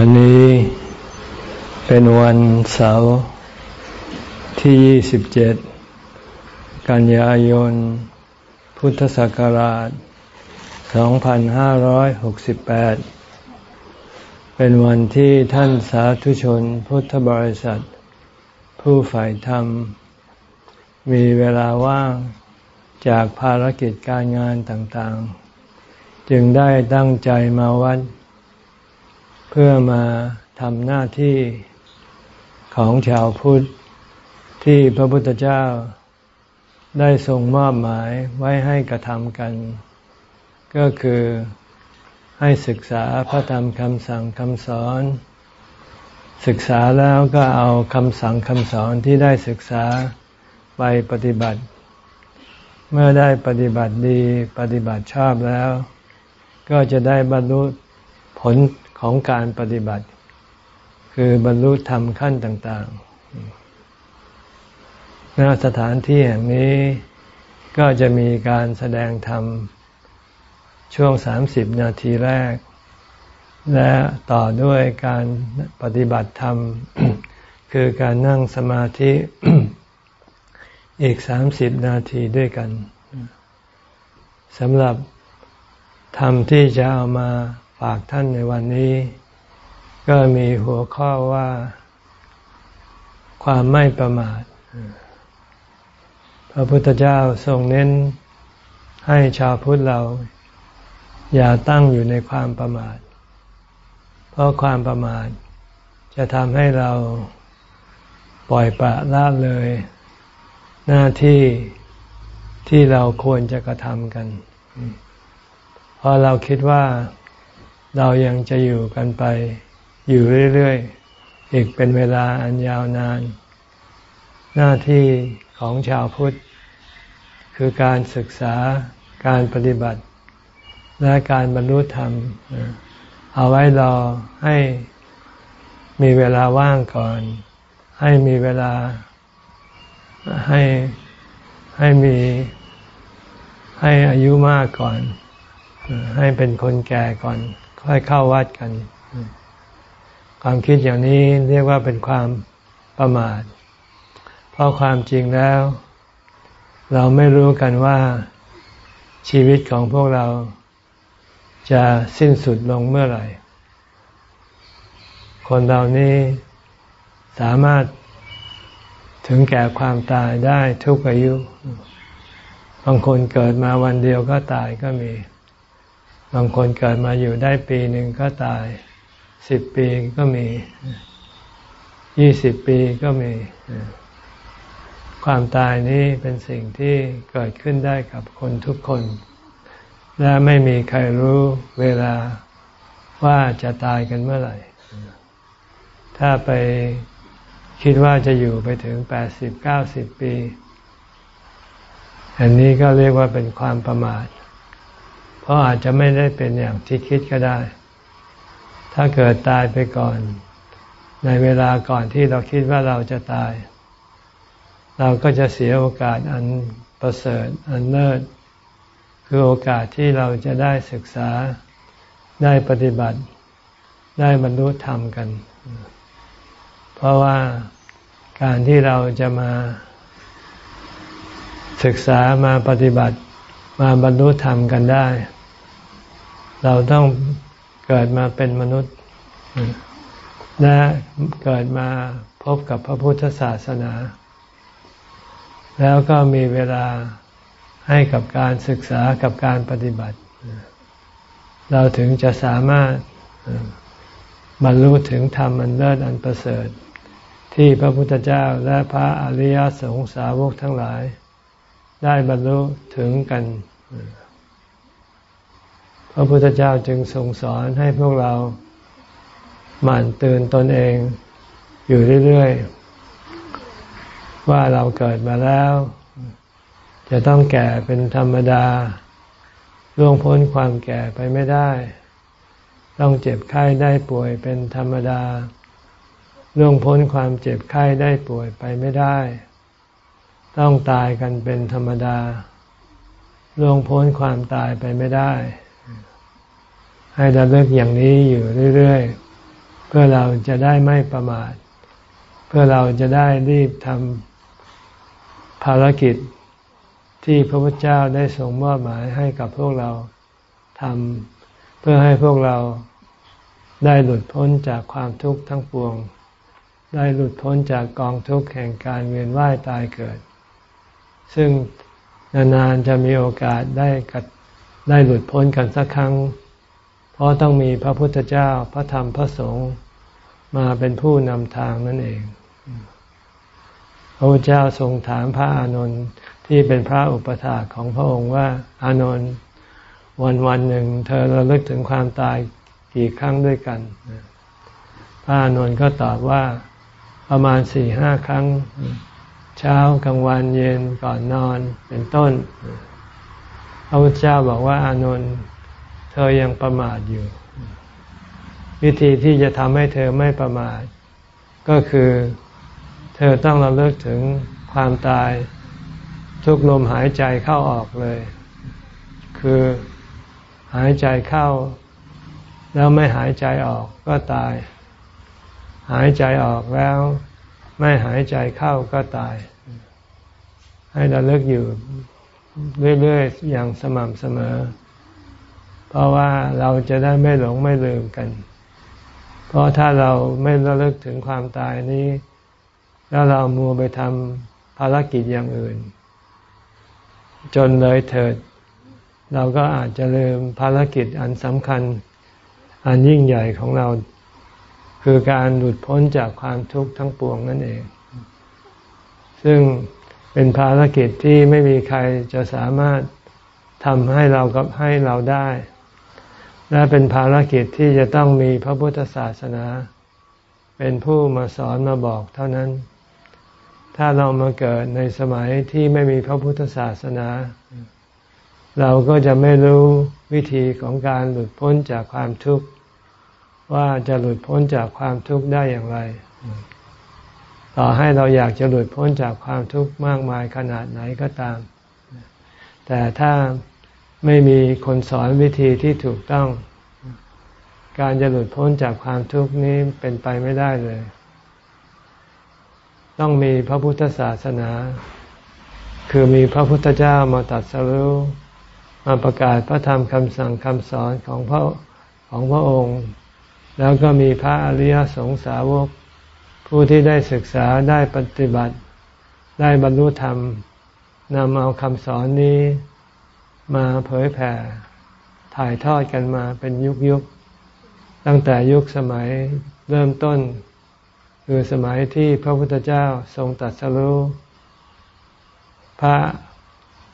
วันนี้เป็นวันเสาร์ที่ 27 กันยายน พุทธศักราช 2568 เป็นวันที่ท่านสาธุชนพุทธบริษัท ผู้ฝ่ายธรรม มีเวลาว่างจากภารกิจการงานต่างๆ จึงได้ตั้งใจมาวัด พื่อมาทำหน้าที่ของชาวพุทธที่พระพุทธเจ้าได้ทรงมอบหมายไว้ให้กระทำกัน ก็คือให้ศึกษาพระธรรมคำสั่งคำสอน ศึกษาแล้วก็เอาคำสั่งคำสอนที่ได้ศึกษาไปปฏิบัติ เมื่อได้ปฏิบัติดีปฏิบัติชอบแล้ว ก็จะได้บรรลุผล ของการปฏิบัติ คือบรรลุธรรมขั้นต่างๆณสถานที่แห่งนี้ก็จะมีการแสดงธรรม ช่วงสามสิบนาทีแรก และต่อด้วยการปฏิบัติธรรม คือการนั่งสมาธิอีกสามสิบนาทีด้วยกันสำหรับธรรมที่จะเอามา ฝากท่านในวันนี้ ก็มีหัวข้อว่า ความไม่ประมาท พระพุทธเจ้าทรงเน้นให้ชาวพุทธเรา อย่าตั้งอยู่ในความประมาท เพราะความประมาท จะทำให้เราปล่อยปละละเลย หน้าที่ที่เราควรจะกระทำกัน เพราะเราคิดว่า เรายังจะอยู่กันไป อยู่เรื่อยๆ อีกเป็นเวลาอันยาวนาน หน้าที่ของชาวพุทธ คือการศึกษาการปฏิบัติ และการบรรลุธรรม เอาไว้รอให้มีเวลาว่างก่อน ให้มีเวลาให้ให้มีให้อายุมากก่อน ให้เป็นคนแก่ก่อน ค่อยเข้าวัดกัน ความคิดอย่างนี้เรียกว่าเป็นความประมาท เพราะความจริงแล้ว เราไม่รู้กันว่าชีวิตของพวกเราจะสิ้นสุดลงเมื่อไหร่ คนเรานี้สามารถถึงแก่ความตายได้ทุกอายุ บางคนเกิดมาวันเดียวก็ตายก็มี บางคนเกิดมาอยู่ได้ปีหนึ่งก็ตายสิบปีก็มียี่สิบปีก็มี ความตายนี้เป็นสิ่งที่เกิดขึ้นได้กับคนทุกคน และไม่มีใครรู้เวลาว่าจะตายกันเมื่อไหร่ ถ้าไปคิดว่าจะอยู่ไปถึงแปดสิบเก้าสิบปี อันนี้ก็เรียกว่าเป็นความประมาท เพราะอาจจะไม่ได้เป็นอย่างที่คิดก็ได้ ถ้าเกิดตายไปก่อน ในเวลาก่อนที่เราคิดว่าเราจะตาย เราก็จะเสียโอกาสอันประเสริฐอันเลิศคือโอกาสที่เราจะได้ศึกษาได้ปฏิบัติ ได้บรรลุธรรมกัน เพราะว่าการที่เราจะมาศึกษามาปฏิบัติมาบรรลุธรรมกันได้ เราต้องเกิดมาเป็นมนุษย์ และเกิดมาพบกับพระพุทธศาสนา แล้วก็มีเวลาให้กับการศึกษากับการปฏิบัติ เราถึงจะสามารถบรรลุถึงธรรมอันเลิศอันประเสริฐ ที่พระพุทธเจ้าและพระอริยสงสาวกทั้งหลาย ได้บรรลุถึงกัน พระพุทธเจ้าจึงทรงสอนให้พวกเราหมั่นเตือนตนเอง อยู่เรื่อยๆ ว่าเราเกิดมาแล้ว จะต้องแก่เป็นธรรมดาล่วงพ้นความแก่ไปไม่ได้ ต้องเจ็บไข้ได้ป่วยเป็นธรรมดาล่วงพ้นความเจ็บไข้ได้ป่วยไปไม่ได้ ต้องตายกันเป็นธรรมดาล่วงพ้นความตายไปไม่ได้ ให้ระลึกอย่างนี้อยู่เรื่อยๆ เพื่อเราจะได้ไม่ประมาท เพื่อเราจะได้รีบทำภารกิจที่พระพุทธเจ้าได้ทรงมอบหมายให้กับพวกเราทำเพื่อให้พวกเราได้หลุดพ้นจากความทุกข์ทั้งปวง ได้หลุดพ้นจากกองทุกข์แห่งการเวียนว่ายตายเกิด ซึ่งนานๆจะมีโอกาสได้กัดได้หลุดพ้นกันสักครั้ง เพราะต้องมีพระพุทธเจ้าพระธรรมพระสงฆ์มาเป็นผู้นำทางนั่นเอง พระพุทธเจ้าทรงถามพระอานนท์ที่เป็นพระอุปถาของพระองค์ว่า อานนท์วันวันหนึ่ง เธอระลึกถึงความตายกี่ครั้งด้วยกัน พระอานนท์ก็ตอบว่าประมาณสี่ห้าครั้ง เช้ากลางวันเย็นก่อนนอนเป็นต้น พระพุทธเจ้าบอกว่าอานนท์ เธอยังประมาทอยู่ วิธีที่จะทำให้เธอไม่ประมาท ก็คือ เธอต้องระลึกถึงความตายทุกลมหายใจเข้าออกเลย คือหายใจเข้า แล้วไม่หายใจออกก็ตาย หายใจออกแล้ว ไม่หายใจเข้าก็ตาย ให้เราเลิกอยู่เรื่อยๆอย่างสม่ำเสมอ เพราะว่าเราจะได้ไม่หลงไม่ลืมกัน เพราะถ้าเราไม่ระลึกถึงความตายนี้ แล้วเรามัวไปทำภารกิจอย่างอื่น จนเลยเถิด เราก็อาจจะลืมภารกิจอันสำคัญ อันยิ่งใหญ่ของเรา คือการหลุดพ้นจากความทุกข์ทั้งปวงนั่นเอง ซึ่งเป็นภารกิจที่ไม่มีใครจะสามารถทำให้เรากับให้เราได้ และเป็นภารกิจที่จะต้องมีพระพุทธศาสนา เป็นผู้มาสอนมาบอกเท่านั้น ถ้าเรามาเกิดในสมัยที่ไม่มีพระพุทธศาสนา เราก็จะไม่รู้วิธีของการหลุดพ้นจากความทุกข์ว่าจะหลุดพ้นจากความทุกข์ได้อย่างไร ต่อให้เราอยากจะหลุดพ้นจากความทุกข์มากมายขนาดไหนก็ตาม แต่ถ้า ไม่มีคนสอนวิธีที่ถูกต้อง การจะหลุดพ้นจากความทุกข์นี้เป็นไปไม่ได้เลย ต้องมีพระพุทธศาสนา คือมีพระพุทธเจ้ามาตัดสรุมาประกาศพระธรรมคำสั่งคำสอนของพระของพระองค์ แล้วก็มีพระอริยสงสาวก ผู้ที่ได้ศึกษาได้ปฏิบัติ ได้บรรลุธรรมนำเอาคำสอนนี้ มาเผยแผ่ถ่ายทอดกันมาเป็นยุคยุคตั้งแต่ยุคสมัยเริ่มต้น คือสมัยที่พระพุทธเจ้าทรงตัดสรู้พระ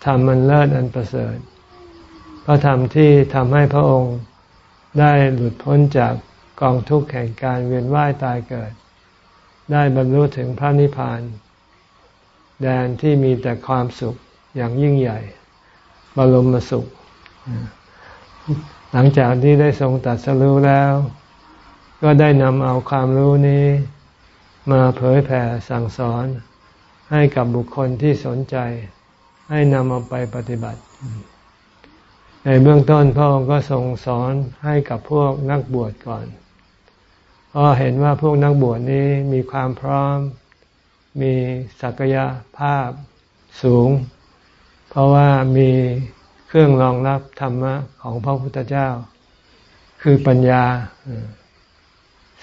ธรรมมันเลิศอันประเสริฐ พระธรรมที่ทำให้พระองค์ได้หลุดพ้นจากกองทุกข์แห่งการเวียนว่ายตายเกิด ได้บรรลุถึงพระนิพพาน แดนที่มีแต่ความสุขอย่างยิ่งใหญ่ บรมสุข หลังจากที่ได้ทรงตัดสรู้แล้ว ก็ได้นำเอาความรู้นี้มาเผยแผ่สั่งสอน ให้กับบุคคลที่สนใจ ให้นำเอาไปปฏิบัติ ในเบื้องต้นพระองค์ก็ทรงสอนให้กับพวกนักบวชก่อนเพราะเห็นว่าพวกนักบวชนี้มีความพร้อม มีศักยภาพสูง เพราะว่ามีเครื่องรองรับธรรมะของพระพุทธเจ้า คือปัญญา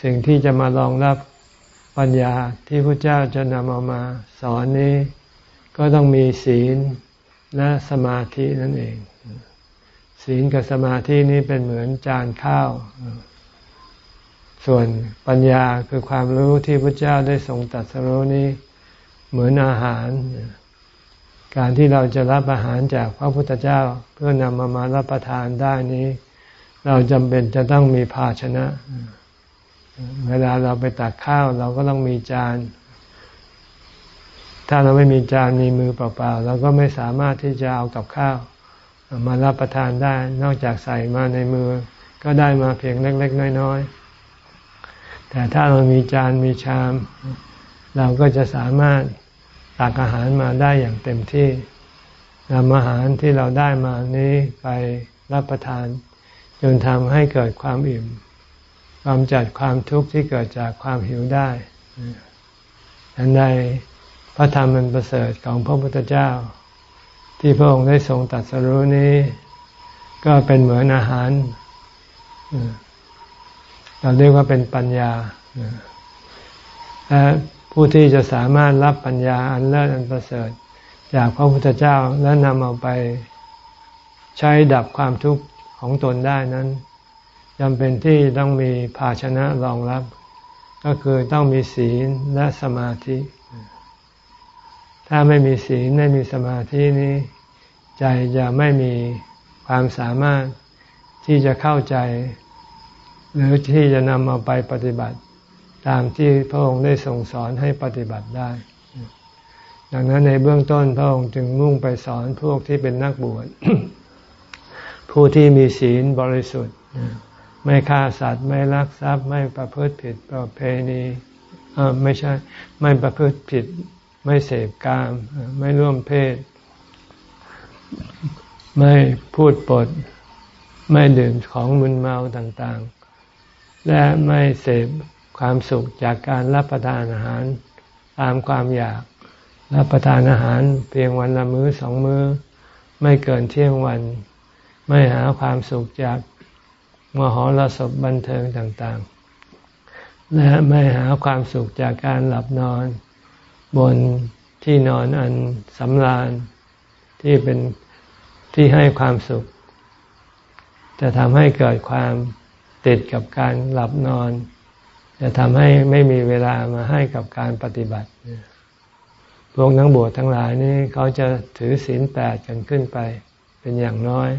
สิ่งที่จะมารองรับปัญญาที่พระเจ้าจะนำเอามาสอนนี้ ก็ต้องมีศีลและสมาธินั่นเอง ศีลกับสมาธินี้เป็นเหมือนจานข้าว ส่วนปัญญาคือความรู้ที่พระเจ้าได้ทรงตัดสรู้นี้เหมือนอาหาร การที่เราจะรับอาหารจากพระพุทธเจ้าเพื่อนำมามารับประทานได้นี้ เราจำเป็นจะต้องมีภาชนะ เวลาเราไปตักข้าวเราก็ต้องมีจาน ถ้าเราไม่มีจานมีมือเปล่าๆเราก็ไม่สามารถที่จะเอากับข้าว มารับประทานได้ นอกจากใส่มาในมือ ก็ได้มาเพียงเล็ก ๆ น้อยๆแต่ถ้าเรามีจานมีชาม เราก็จะสามารถ ตักอาหารมาได้อย่างเต็มที่นำอาหารที่เราได้มานี้ไปรับประทาน จนทำให้เกิดความอิ่มกำจัดความทุกข์ที่เกิดจากความหิวได้อันใดพระธรรมมันประเสริฐของพระพุทธเจ้า ที่พระองค์ได้ทรงตัดสรู้นี้ ก็เป็นเหมือนอาหาร เราเรียกว่าเป็นปัญญาและ ผู้ที่จะสามารถรับปัญญาอันเลิศอันประเสริฐ จากพระพุทธเจ้าและนำเอาไปใช้ดับความทุกข์ของตนได้นั้นจำเป็นที่ต้องมีภาชนะรองรับ ก็คือต้องมีศีลและสมาธิ ถ้าไม่มีศีลไม่มีสมาธินี้ ใจจะไม่มีความสามารถที่จะเข้าใจ หรือที่จะนำเอาไปปฏิบัติ ตามที่พระองค์ได้ทรงสอนให้ปฏิบัติได้ ดังนั้นในเบื้องต้นพระองค์จึงมุ่งไปสอนพวกที่เป็นนักบวชผู้ที่มีศีลบริสุทธิ์ ไม่ฆ่าสัตว์ ไม่ลักทรัพย์ ไม่ประพฤติผิดประเพณีไม่ใช่ ไม่ประพฤติผิด ไม่เสพกาม ไม่ร่วมเพศ ไม่พูดปด ไม่ดื่มของมึนเมาต่างๆ และไม่เสพ ความสุขจากการรับประทานอาหารตามความอยาก รับประทานอาหารเพียงวันละมื้อสองมื้อ ไม่เกินเที่ยงวัน ไม่หาความสุขจากมหรสพบันเทิงต่างๆ และไม่หาความสุขจากการหลับนอน บนที่นอนอันสำราญที่เป็นที่ให้ความสุข จะทำให้เกิดความติดกับการหลับนอน จะทำให้ไม่มีเวลามาให้กับการปฏิบัติ พวกนักบวชทั้งหลายนี่เขาจะถือศีลแปดกันขึ้นไป เป็นอย่างน้อย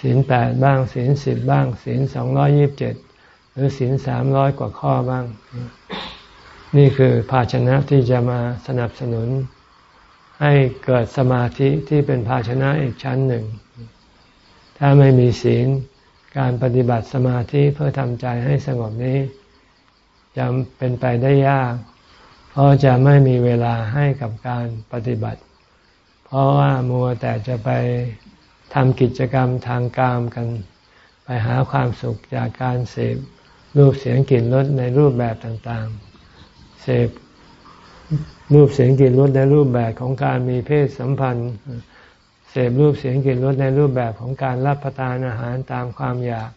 ศีลแปดบ้างศีลสิบบ้างศีลสองร้อยิบเจ็ดหรือศีลสามร้อยกว่าข้อบ้าง นี่คือภาชนะที่จะมาสนับสนุน ให้เกิดสมาธิที่เป็นภาชนะอีกชั้นหนึ่ง ถ้าไม่มีศีล การปฏิบัติสมาธิเพื่อทำใจให้สงบนี้จะเป็นไปได้ยาก เพราะจะไม่มีเวลาให้กับการปฏิบัติ เพราะว่ามัวแต่จะไปทำกิจกรรมทางกามกัน ไปหาความสุขจากการเสพรูปเสียงกลิ่นรสในรูปแบบต่างๆ เสพรูปเสียงกลิ่นรสในรูปแบบของการมีเพศสัมพันธ์ เสพรูปเสียงกลิ่นรสในรูปแบบของการรับประทานอาหารตามความอยาก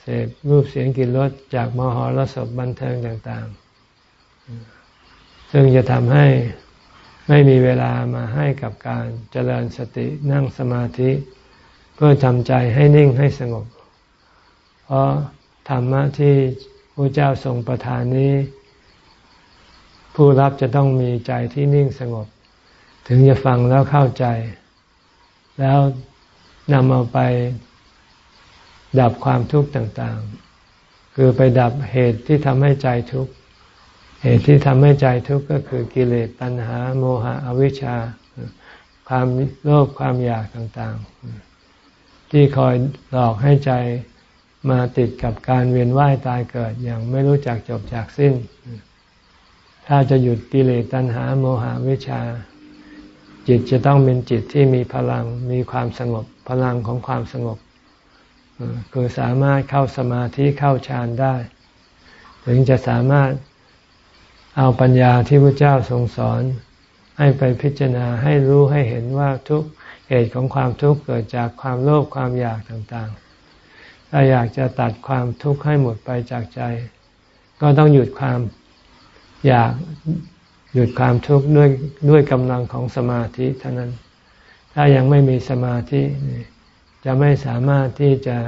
เสพรูปเสียงกลิ่นรสจากมหรสพบันเทิงต่างๆ ซึ่งจะทำให้ไม่มีเวลามาให้กับการเจริญสตินั่งสมาธิ เพื่อทำใจให้นิ่งให้สงบ เพราะธรรมะที่พระเจ้าทรงประทานนี้ ผู้รับจะต้องมีใจที่นิ่งสงบ ถึงจะฟังแล้วเข้าใจ แล้วนำเอาไปดับความทุกข์ต่างๆ คือไปดับเหตุที่ทำให้ใจทุกข์ เหตุที่ทำให้ใจทุกข์ก็คือกิเลสตัณหา โมหะอวิชชา ความโลภความอยากต่างๆ ที่คอยหลอกให้ใจมาติดกับการเวียนว่ายตายเกิดอย่างไม่รู้จักจบจากสิ้น ถ้าจะหยุดกิเลสตัณหา โมหะวิชา จิตจะต้องเป็นจิตที่มีพลังมีความสงบพลังของความสงบคือสามารถเข้าสมาธิเข้าฌานได้ ถึงจะสามารถเอาปัญญาที่พระเจ้าทรงสอน ให้ไปพิจารณาให้รู้ให้เห็นว่าทุกเหตุของความทุกข์เกิดจากความโลภความอยากต่างๆ ถ้าอยากจะตัดความทุกข์ให้หมดไปจากใจ ก็ต้องหยุดความอยาก หยุดความทุกข์ด้วยด้วยกำลังของสมาธิเท่านั้น ถ้ายังไม่มีสมาธิจะไม่สามารถที่จะ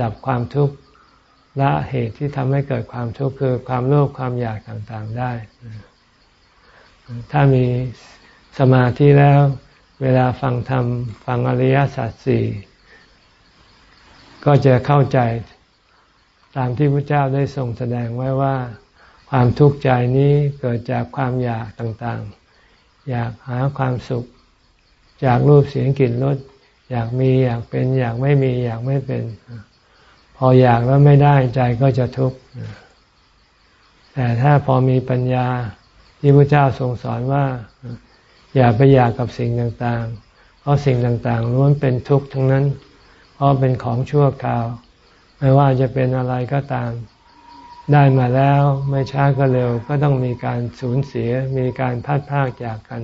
ดับความทุกข์ละเหตุที่ทำให้เกิดความทุกข์คือความโลภความอยากต่างๆได้ ถ้ามีสมาธิแล้ว เวลาฟังธรรมฟังอริยสัจสี่ก็จะเข้าใจตามที่พระเจ้าได้ทรงแสดงไว้ว่า ความทุกข์ใจนี้เกิดจากความอยากต่างๆ อยากหาความสุขจากรูปเสียงกลิ่นรสอยากมีอยากเป็นอยากไม่มีอยากไม่เป็น พออยากแล้วไม่ได้ใจก็จะทุกข์แต่ถ้าพอมีปัญญาที่พระเจ้าทรงสอนว่า อย่าไปอยากกับสิ่งต่างๆ เพราะสิ่งต่างๆล้วนเป็นทุกข์ทั้งนั้น เพราะเป็นของชั่วคราว ไม่ว่าจะเป็นอะไรก็ตาม ได้มาแล้วไม่ช้าก็เร็วก็ต้องมีการสูญเสียมีการพัดพากจากกัน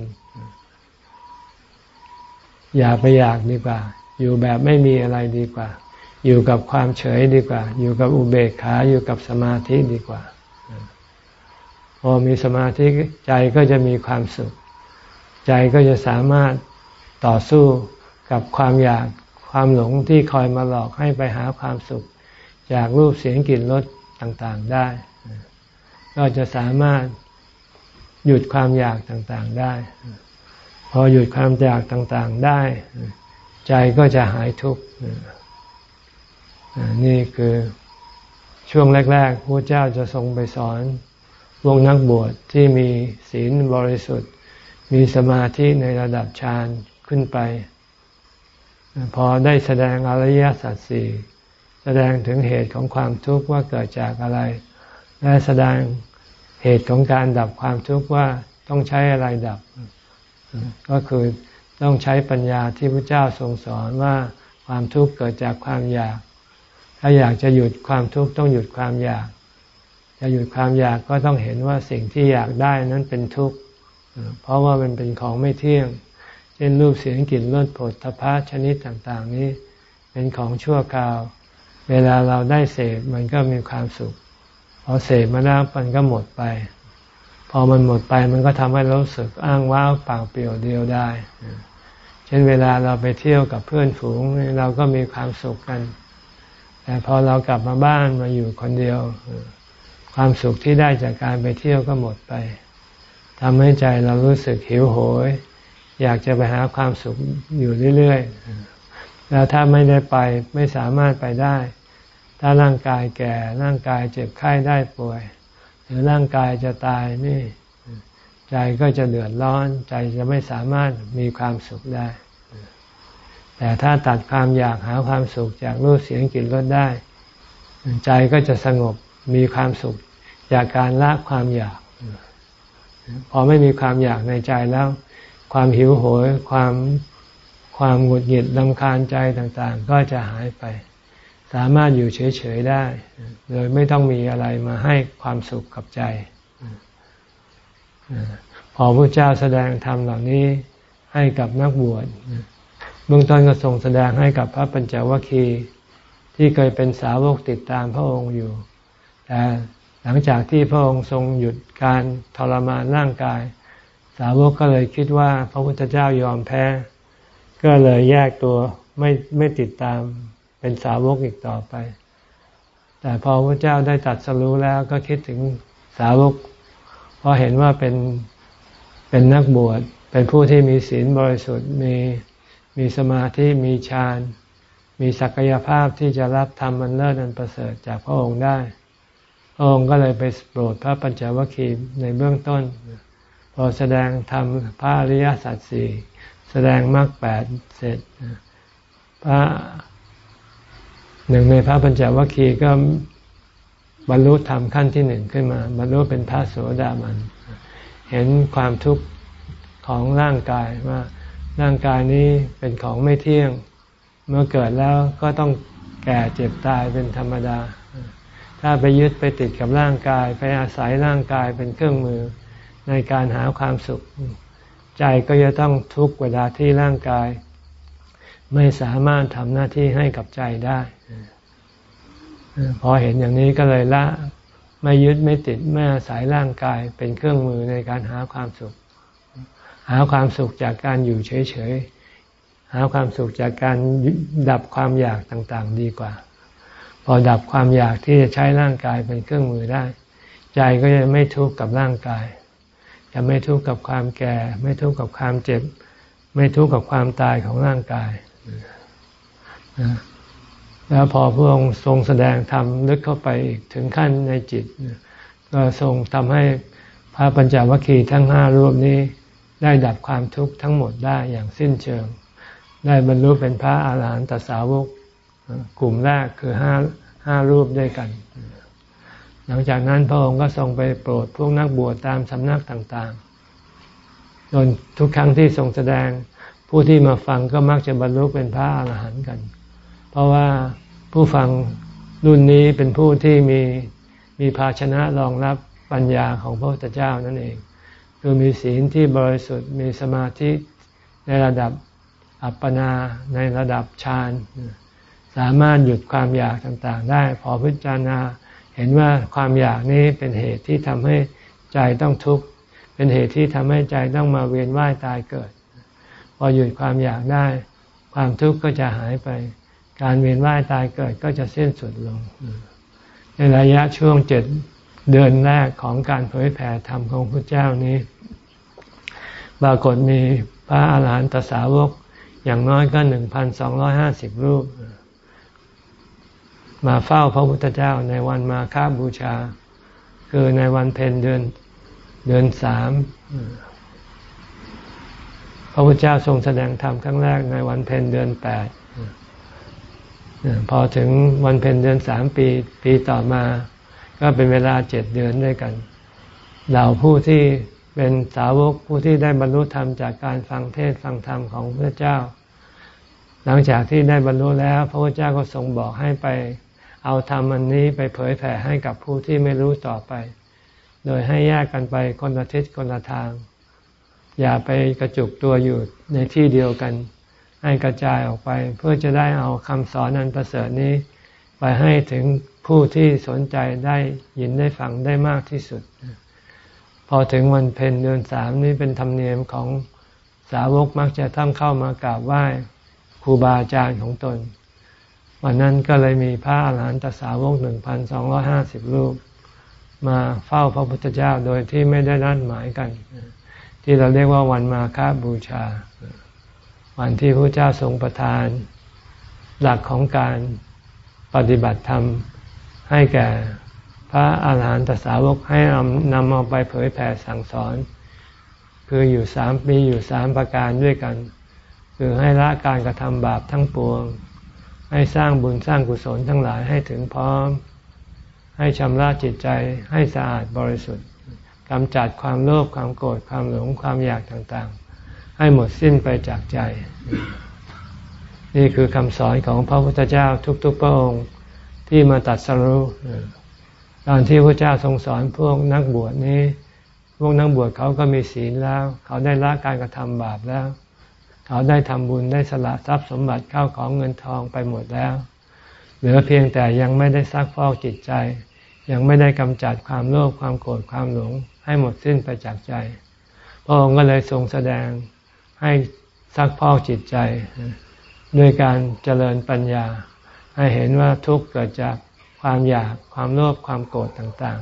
อย่าไปอยากดีกว่า อยู่แบบไม่มีอะไรดีกว่า อยู่กับความเฉยดีกว่า อยู่กับอุเบกขาอยู่กับสมาธิดีกว่า พอมีสมาธิใจก็จะมีความสุข ใจก็จะสามารถต่อสู้กับความอยากความหลงที่คอยมาหลอกให้ไปหาความสุข จากรูปเสียงกลิ่นรส ต่างๆได้ ก็จะสามารถหยุดความอยากต่างๆได้ พอหยุดความอยากต่างๆได้ ใจก็จะหายทุกข์นี่คือช่วงแรกๆพระเจ้าจะทรงไปสอนวงนักบวชที่มีศีลบริสุทธิ์ มีสมาธิในระดับฌานขึ้นไป พอได้แสดงอริยสัจสี่ ดงถึงเหตุของความทุกข์ว่าเกิดจากอะไร และแสดงเหตุของการดับความทุกข์ว่าต้องใช้อะไรดับ ก็คือต้องใช้ปัญญาที่พระเจ้าทรงสอนว่าความทุกข์เกิดจากความอยาก ถ้าอยากจะหยุดความทุกข์ต้องหยุดความอยาก จะหยุดความอยากก็ต้องเห็นว่าสิ่งที่อยากได้นั้นเป็นทุกข์ เพราะว่ามันเป็นของไม่เที่ยง เช่นรูปเสียงกลิ่นรสผลทพะชนิดต่างๆ นี้ เป็นของชั่วคราว เวลาเราได้เสพมันก็มีความสุขพอเสพมาแล้วมันก็หมดไป พอมันหมดไปมันก็ทำให้เราสึกอ้างว้าวเปล่าเปลี่ยวเดียวได้เช่นเวลาเราไปเที่ยวกับเพื่อนฝูงเราก็มีความสุขกัน แต่พอเรากลับมาบ้านมาอยู่คนเดียว ความสุขที่ได้จากการไปเที่ยวก็หมดไปทำให้ใจเรารู้สึกหิวโหย อยากจะไปหาความสุขอยู่เรื่อยๆแล้วถ้าไม่ได้ไปไม่สามารถไปได้ ถ้าร่างกายแก่ร่างกายเจ็บไข้ได้ป่วย หรือร่างกายจะตายนี่ ใจก็จะเดือดร้อน ใจจะไม่สามารถมีความสุขได้ แต่ถ้าตัดความอยากหาความสุขจากรูปเสียงกลิ่นรสได้ ใจก็จะสงบมีความสุขจากการละความอยาก พอไม่มีความอยากในใจแล้ว ความหิวโหยความความหงุดหงิดลำคาญใจต่างๆ ก็จะหายไป สามารถอยู่เฉยๆได้ โดยไม่ต้องมีอะไรมาให้ความสุขกับใจ พอพระเจ้าแสดงธรรมเหล่านี้ให้กับนักบวชเบื้องต้นก็ทรงแสดงให้กับพระปัญจวัคคีย์ที่เคยเป็นสาวกติดตามพระองค์อยู่ แต่หลังจากที่พระองค์ทรงหยุดการทรมานร่างกาย สาวกก็เลยคิดว่าพระพุทธเจ้ายอมแพ้ ก็เลยแยกตัวไม่ไม่ติดตาม เป็นสาวกอีกต่อไป แต่พอพระเจ้าได้ตัดสรู้แล้วก็คิดถึงสาวก เพราะเห็นว่าเป็นเป็นนักบวช เป็นผู้ที่มีศีลบริสุทธิ์ มีมีสมาธิ มีฌาน มีศักยภาพที่จะรับธรรมมันเลิศนันประเสริฐจากพระองค์ได้ พระองค์ก็เลยไปโปรดพระปัญจวัคคีย์ในเบื้องต้น พอแสดงธรรมพระอริยสัจสี่แสดงมรรคแปดเสร็จ พระ หนึ่งในพระปัญจวัคคีย์ก็บรรลุธรรมขั้นที่หนึ่งขึ้นมา บรรลุเป็นพระโสดาบัน เห็นความทุกข์ของร่างกายว่าร่างกายนี้เป็นของไม่เที่ยง เมื่อเกิดแล้วก็ต้องแก่เจ็บตายเป็นธรรมดา ถ้าไปยึดไปติดกับร่างกาย ไปอาศัยร่างกายเป็นเครื่องมือในการหาความสุข ใจก็จะต้องทุกข์เวลาที่ร่างกาย ไม่สามารถทำหน้าที่ให้กับใจได้พอเห็นอย่างนี้ก็เลยละไม่ยึดไม่ติดไม่อาศัยร่างกายเป็นเครื่องมือในการหาความสุข หาความสุขจากการอยู่เฉยๆหาความสุขจากการดับความอยากต่างๆ ดีกว่า พอดับความอยากที่จะใช้ร่างกายเป็นเครื่องมือได้ ใจก็จะไม่ทุกข์กับร่างกาย จะไม่ทุกข์กับความแก่ ไม่ทุกข์กับความเจ็บ ไม่ทุกข์กับความตายของร่างกาย แล้วพอพระองค์ทรงแสดงธรรมลึกเข้าไปอีกถึงขั้นในจิต ก็ทรงทำให้พระปัญจวัคคีย์ทั้งห้ารูปนี้ได้ดับความทุกข์ทั้งหมดได้อย่างสิ้นเชิง ได้บรรลุเป็นพระอาหารหันตสาวกกลุ่มแรกคือห้าห้ารูปด้วยกัน หลังจากนั้นพระองค์ก็ทรงไปโปรดพวกนักบวชตามสำนักต่างๆจนทุกครั้งที่ทรงแสดงผู้ที่มาฟังก็มักจะบรรลุเป็นพระอาหารหันต์กัน เพราะว่าผู้ฟังรุ่นนี้เป็นผู้ที่มีมีภาชนะรองรับปัญญาของพระพุทธเจ้านั่นเอง คือมีศีลที่บริสุทธิ์มีสมาธิในระดับอัปปนาในระดับฌานสามารถหยุดความอยากต่างๆ ได้ พอพิจารณาเห็นว่าความอยากนี้เป็นเหตุที่ทำให้ใจต้องทุกข์เป็นเหตุที่ทำให้ใจต้องมาเวียนว่ายตายเกิด พอหยุดความอยากได้ ความทุกข์ก็จะหายไป การเวียนว่ายตายเกิดก็จะสิ้นสุดลง ในระยะช่วงเจ็ดเดือนแรกของการเผยแผ่ธรรมของพระเจ้านี้ปรากฏมีพระอาหารหันตสาวกอย่างน้อยก็หนึ่งพันสองร้อยห้าสิบรูป มาเฝ้าพระพุทธเจ้าในวันมาฆบูชา คือในวันเพ็ญเดือนเดือนสามพระพุทธเจ้าทรงแสดงธรรมครั้งแรกในวันเพ็ญเดือนแปด พอถึงวันเพ็ญเดือนสามปีปีต่อมา ก็เป็นเวลาเจ็ดเดือนด้วยกันเหล่าผู้ที่เป็นสาวกผู้ที่ได้บรรลุธรรมจากการฟังเทศฟังธรรมของพระเจ้า หลังจากที่ได้บรรลุแล้วพระพุทธเจ้าก็ทรงบอกให้ไปเอาธรรมอันนี้ไปเผยแผ่ให้กับผู้ที่ไม่รู้ต่อไป โดยให้แยกกันไปคนละทิศคนละทาง อย่าไปกระจุกตัวอยู่ในที่เดียวกัน ให้กระจายออกไป เพื่อจะได้เอาคำสอนอันประเสริฐนี้ ไปให้ถึงผู้ที่สนใจได้ยินได้ฟังได้มากที่สุด พอถึงวันเพ็ญเดือนสามนี้เป็นธรรมเนียมของสาวกมักจะต้องเข้ามากราบไหว้ครูบาอาจารย์ของตน วันนั้นก็เลยมีพระอาหารหันตสาวกหนึ่งพันสองร้อห้าสิบรูป มาเฝ้าพระพุทธเจ้าโดยที่ไม่ได้นัดหมายกัน ที่เราเรียกว่าวันมาฆบูชา วันที่พระเจ้าทรงประทาน หลักของการปฏิบัติธรรมให้แก่พระอาหารหันตสาวกให้นำนำเอาไปเผยแผ่สั่งสอน คืออยู่สามมีอยู่สามประการด้วยกัน คือให้ละการกระทำบาปทั้งปวง ให้สร้างบุญสร้างกุศลทั้งหลายให้ถึงพร้อม ให้ชำระจิตใจให้สะอาดบริสุทธิ์กำจัดความโลภความโกรธความหลงความอยากต่างๆ ให้หมดสิ้นไปจากใจ นี่คือคำสอนของพระพุทธเจ้าทุกๆพระองค์ที่มาตัดสรุตอนที่พระเจ้าทรงสอนพวกนักบวชนี้ พวกนักบวชเขาก็มีศีลแล้ว เขาได้ละการกระทำบาปแล้ว เขาได้ทำบุญได้สละทรัพย์สมบัติเข้าของเงินทองไปหมดแล้ว เหลือเพียงแต่ยังไม่ได้ซักฟอกจิตใจ ยังไม่ได้กำจัดความโลภความโกรธความหลง ให้หมดสิ้นไปจากใจ พระองค์ก็เลยทรงแสดง ให้ซักพอกจิตใจ ด้วยการเจริญปัญญา ให้เห็นว่าทุกข์เกิดจากความอยากความโลภความโกรธต่าง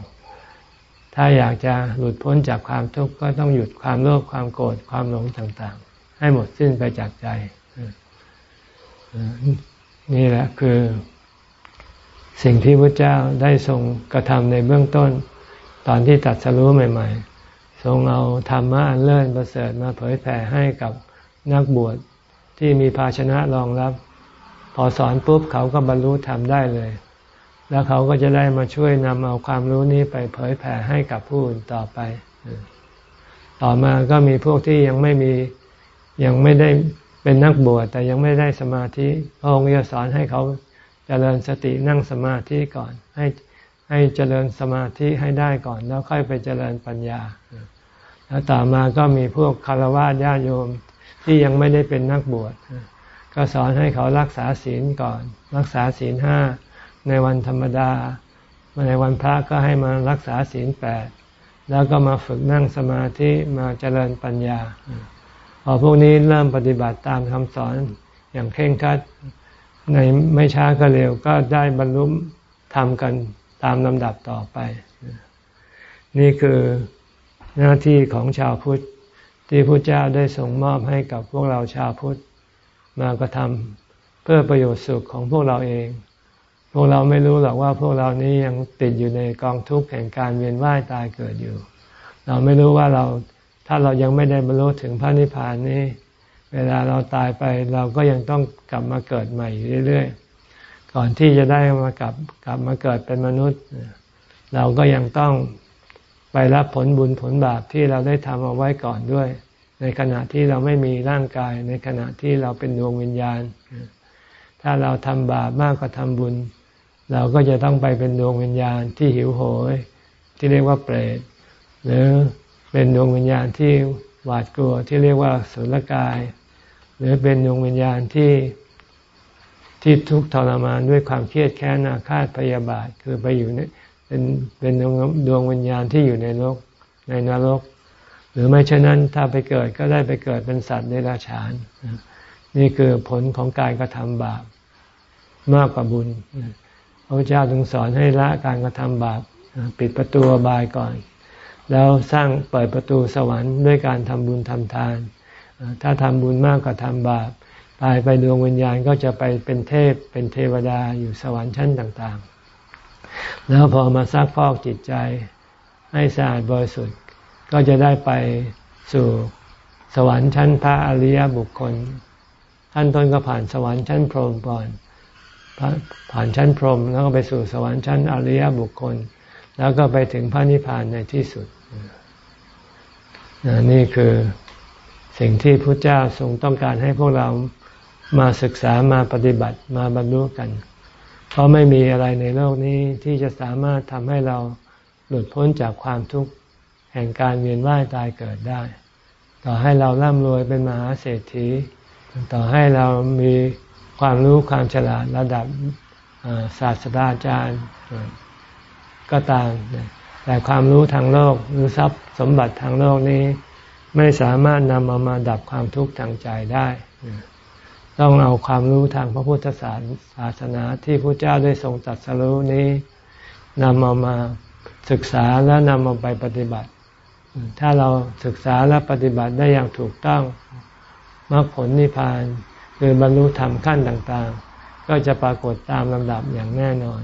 ๆ ถ้าอยากจะหลุดพ้นจากความทุกข์ก็ต้องหยุดความโลภความโกรธความหลงต่างๆ ให้หมดสิ้นไปจากใจ นี่แหละคือ สิ่งที่พระเจ้าได้ทรงกระทำในเบื้องต้น ตอนที่ตัดสรู้ใหม่ ๆ ทรงเอาธรรมะอันเลิศประเสริฐมาเผยแผ่ให้กับนักบวชที่มีภาชนะรองรับ พอสอนปุ๊บเขาก็บรรลุธรรมได้เลย แล้วเขาก็จะได้มาช่วยนำเอาความรู้นี้ไปเผยแผ่ให้กับผู้อื่นต่อไป ต่อมาก็มีพวกที่ยังไม่มียังไม่ได้เป็นนักบวชแต่ยังไม่ได้สมาธิพระองค์จะสอนให้เขาเจริญสตินั่งสมาธิก่อน ให้ ให้เจริญสมาธิให้ได้ก่อน แล้วค่อยไปเจริญปัญญา แล้วต่อมาก็มีพวกคารวะญาติโยมที่ยังไม่ได้เป็นนักบวชก็สอนให้เขารักษาศีลก่อน รักษาศีลห้าในวันธรรมดาในวันพระก็ให้มารักษาศีลแปดแล้วก็มาฝึกนั่งสมาธิมาเจริญปัญญาพอพวกนี้เริ่มปฏิบัติตามคำสอนอย่างเคร่งครัดในไม่ช้าก็เร็วก็ได้บรรลุทำกัน ตามลำดับต่อไป นี่คือหน้าที่ของชาวพุทธที่พระเจ้าได้ส่งมอบให้กับพวกเราชาวพุทธมากระทำเพื่อประโยชน์สุขของพวกเราเอง พวกเราไม่รู้หรอกว่าพวกเรานี้ยังติดอยู่ในกองทุกข์แห่งการเวียนว่ายตายเกิดอยู่ เราไม่รู้ว่าเราถ้าเรายังไม่ได้บรรลุถึงพระนิพพานนี้ เวลาเราตายไปเราก็ยังต้องกลับมาเกิดใหม่อยู่เรื่อยๆ ก่อนที่จะได้มากลับกลับมาเกิดเป็นมนุษย์ เราก็ยังต้องไปรับผลบุญผลบาปที่เราได้ทำเอาไว้ก่อนด้วย ในขณะที่เราไม่มีร่างกาย ในขณะที่เราเป็นดวงวิญญาณ ถ้าเราทำบาปมากกว่าทำบุญ เราก็จะต้องไปเป็นดวงวิญญาณที่หิวโหย ที่เรียกว่าเปรตหรือเป็นดวงวิญญาณที่หวาดกลัวที่เรียกว่าสุรกาย หรือเป็นดวงวิญญาณที่ ที่ทุกข์ทรมานด้วยความเครียดแค้นอาฆาตพยาบาทคือไปอยู่ในเป็นเป็นดวงดวงวิญญาณที่อยู่ในโลกในนรก หรือไม่เช่นนั้นถ้าไปเกิดก็ได้ไปเกิดเป็นสัตว์ในราชาน นี่คือผลของการกระทำบาปมากกว่าบุญพระเจ้าถึงสอนให้ละการกระทำบาปปิดประตูบายก่อน แล้วสร้างเปิดประตูสวรรค์ด้วยการทำบุญทำทาน ถ้าทำบุญมากกว่าทำบาป ตายไปดวงวิญญาณก็จะไปเป็นเทพเป็นเทวดาอยู่สวรรค์ชั้นต่างๆ แล้วพอมาซักพอกจิตใจให้สะอาดบริสุทธิ์ก็จะได้ไปสู่สวรรค์ชั้นพระอริยบุคคลขั้นต้นก็ผ่านสวรรค์ชั้นพรหมก่อนผ่านชั้นพรหมแล้วก็ไปสู่สวรรค์ชั้นอริยบุคคล แล้วก็ไปถึงพระนิพพานในที่สุด นี่คือสิ่งที่พระเจ้าทรงต้องการให้พวกเรา มาศึกษามาปฏิบัติมาบรรลุกัน เพราะไม่มีอะไรในโลกนี้ที่จะสามารถทำให้เราหลุดพ้นจากความทุกข์แห่งการเวียนว่ายตายเกิดได้ ต่อให้เราร่ำรวยเป็นมหาเศรษฐี ต่อให้เรามีความรู้ความฉลาดระดับศาสตราจารย์ก็ตาม แต่ความรู้ทางโลกหรือทรัพย์สมบัติทางโลกนี้ ไม่สามารถนำเอามาดับความทุกข์ทางใจได้ ต้องเอาความรู้ทางพระพุทธศาสนาที่พระเจ้าได้ทรงตรัสรู้นี้นำเอามาศึกษาและนำเอาไปปฏิบัติ ถ้าเราศึกษาและปฏิบัติได้อย่างถูกต้องมรรคผลนิพพานคือบรรลุธรรมขั้นต่างๆ ก็จะปรากฏตามลำดับอย่างแน่นอน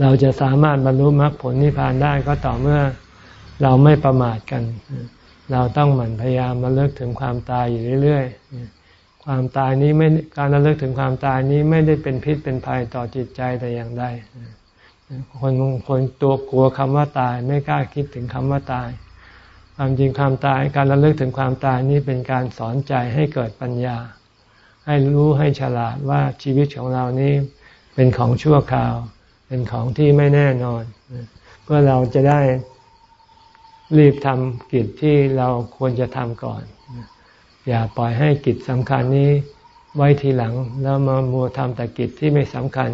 เราจะสามารถบรรลุมรรคผลนิพพานได้ก็ต่อเมื่อเราไม่ประมาทกัน เราต้องหมั่นพยายามมาเลิกถึงความตายอยู่เรื่อย ๆ ความตายนี้ไม่การระลึกถึงความตายนี้ไม่ได้เป็นพิษเป็นภัยต่อจิตใจแต่อย่างใดคนคนตัวกลัวคำว่าตายไม่กล้าคิดถึงคำว่าตาย ความจริงความตายการระลึกถึงความตายนี้เป็นการสอนใจให้เกิดปัญญา ให้รู้ให้ฉลาดว่าชีวิตของเรานี้เป็นของชั่วคราว เป็นของที่ไม่แน่นอน เพื่อเราจะได้รีบทำกิจที่เราควรจะทำก่อน อย่าปล่อยให้กิจสำคัญนี้ไว้ทีหลังแล้วมามัวทำแต่กิจที่ไม่สำคัญ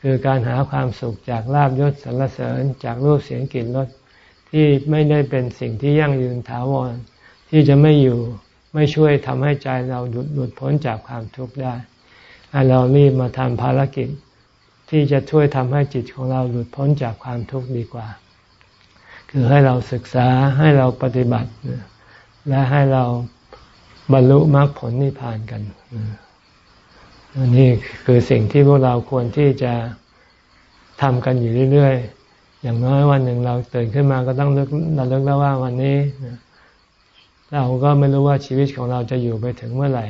คือการหาความสุขจากลาบยศสรรเสริญจากรูปเสียงกลิ่นรสที่ไม่ได้เป็นสิ่งที่ยั่งยืนถาวร ที่จะไม่อยู่ไม่ช่วยทำให้ใจเราหลุดหลุดพ้นจากความทุกข์ได้ให้เรารีบมาทำภารกิจ ที่จะช่วยทำให้จิตของเราหลุดพ้นจากความทุกข์ดีกว่า คือให้เราศึกษาให้เราปฏิบัติ และให้เรา บรรลุมรรคผลนิพพานกันอันนี้คือสิ่งที่พวกเราควรที่จะทำกันอยู่เรื่อยๆ อย่างน้อยวันหนึ่งเราตื่นขึ้นมาก็ต้องเลิกเราเลิกแล้วว่าวันนี้ เราก็ไม่รู้ว่าชีวิตของเราจะอยู่ไปถึงเมื่อไหร่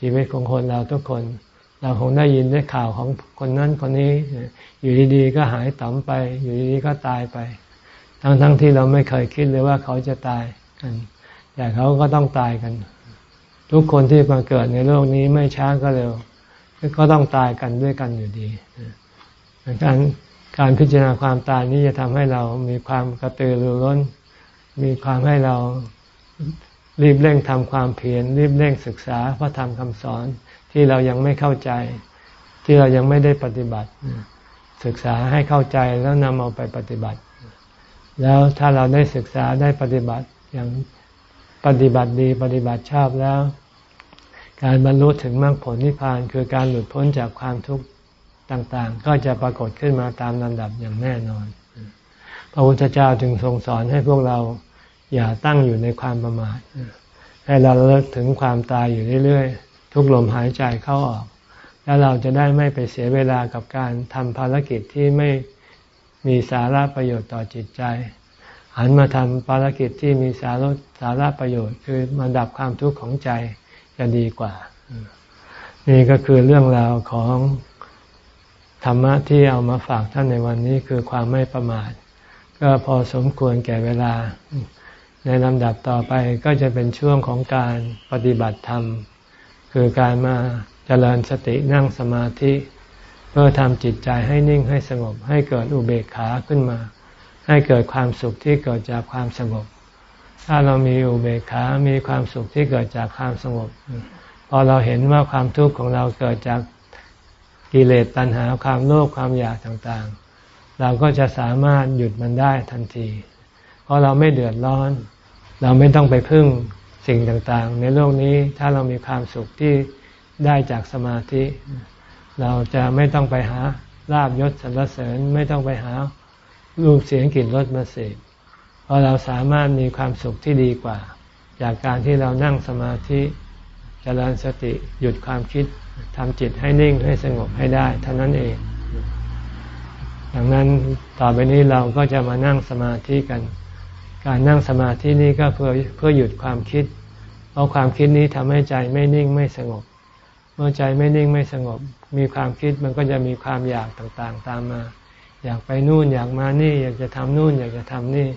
ชีวิตของคนเราทุกคน เราคงได้ยินได้ข่าวของคนนั้นคนนี้ อยู่ดีๆ ก็หายต่ำไป อยู่ดีๆ ก็ตายไป ทั้งๆทที่เราไม่เคยคิดเลยว่าเขาจะตายกัน แต่เขาก็ต้องตายกัน ทุกคนที่มาเกิดในโลกนี้ไม่ช้าก็เร็ว ก็ต้องตายกันด้วยกันอยู่ดีการการพิจารณาความตายนี้จะทำให้เรามีความกระตือรือร้น มีความให้เรารีบเร่งทำความเพียรรีบเร่งศึกษาพระธรรมคำสอนที่เรายังไม่เข้าใจ ที่เรายังไม่ได้ปฏิบัติ ศึกษาให้เข้าใจแล้วนำเอาไปปฏิบัติ แล้วถ้าเราได้ศึกษาได้ปฏิบัติอย่าง ปฏิบัติดีปฏิบัติชอบแล้ว การบรรลุถึงมรรคผลนิพพานคือการหลุดพ้นจากความทุกข์ต่างๆ ก็จะปรากฏขึ้นมาตามลำดับอย่างแน่นอน พระพุทธเจ้าจึงทรงสอนให้พวกเราอย่าตั้งอยู่ในความประมาทให้เราเลิกถึงความตายอยู่เรื่อยๆ ทุกลมหายใจเข้าออก แล้วเราจะได้ไม่ไปเสียเวลากับการทำภารกิจที่ไม่มีสาระประโยชน์ต่อจิตใจ หันมาทำภารกิจที่มีสาระสาระประโยชน์ คือมาดับความทุกข์ของใจจะดีกว่า นี่ก็คือเรื่องราวของธรรมะที่เอามาฝากท่านในวันนี้คือความไม่ประมาท ก็พอสมควรแก่เวลา ในลำดับต่อไปก็จะเป็นช่วงของการปฏิบัติธรรม คือการมาเจริญสตินั่งสมาธิ เพื่อทำจิตใจให้นิ่งให้สงบให้เกิดอุเบกขาขึ้นมา ให้เกิดความสุขที่เกิดจากความสงบ ถ้าเรามีอุเบกขา มีความสุขที่เกิดจากความสงบ พอเราเห็นว่าความทุกข์ของเราเกิดจากกิเลสตัณหาความโลภความอยากต่างๆ เราก็จะสามารถหยุดมันได้ทันที เพราะเราไม่เดือดร้อน เราไม่ต้องไปพึ่งสิ่งต่างๆ ในโลกนี้ถ้าเรามีความสุขที่ได้จากสมาธิ เราจะไม่ต้องไปหาลาบยศสรรเสริญ ไม่ต้องไปหา รูปเสียงกลิ่นรสมาเสพเพราะเราสามารถมีความสุขที่ดีกว่า จากการที่เรานั่งสมาธิจเจริญสติหยุดความคิดทำจิตให้นิ่งให้สงบให้ได้เท่านั้นเอง ดังนั้นต่อไปนี้เราก็จะมานั่งสมาธิกัน การนั่งสมาธินี้ก็เพื่อเพื่อหยุดความคิด เพราะความคิดนี้ทำให้ใจไม่นิ่งไม่สงบ เมื่อใจไม่นิ่งไม่สงบ มีความคิดมันก็จะมีความอยากต่างๆ ตามมา อยากไปนู่นอยากมานี่ อยากจะทำนู่น อยากจะทำนี่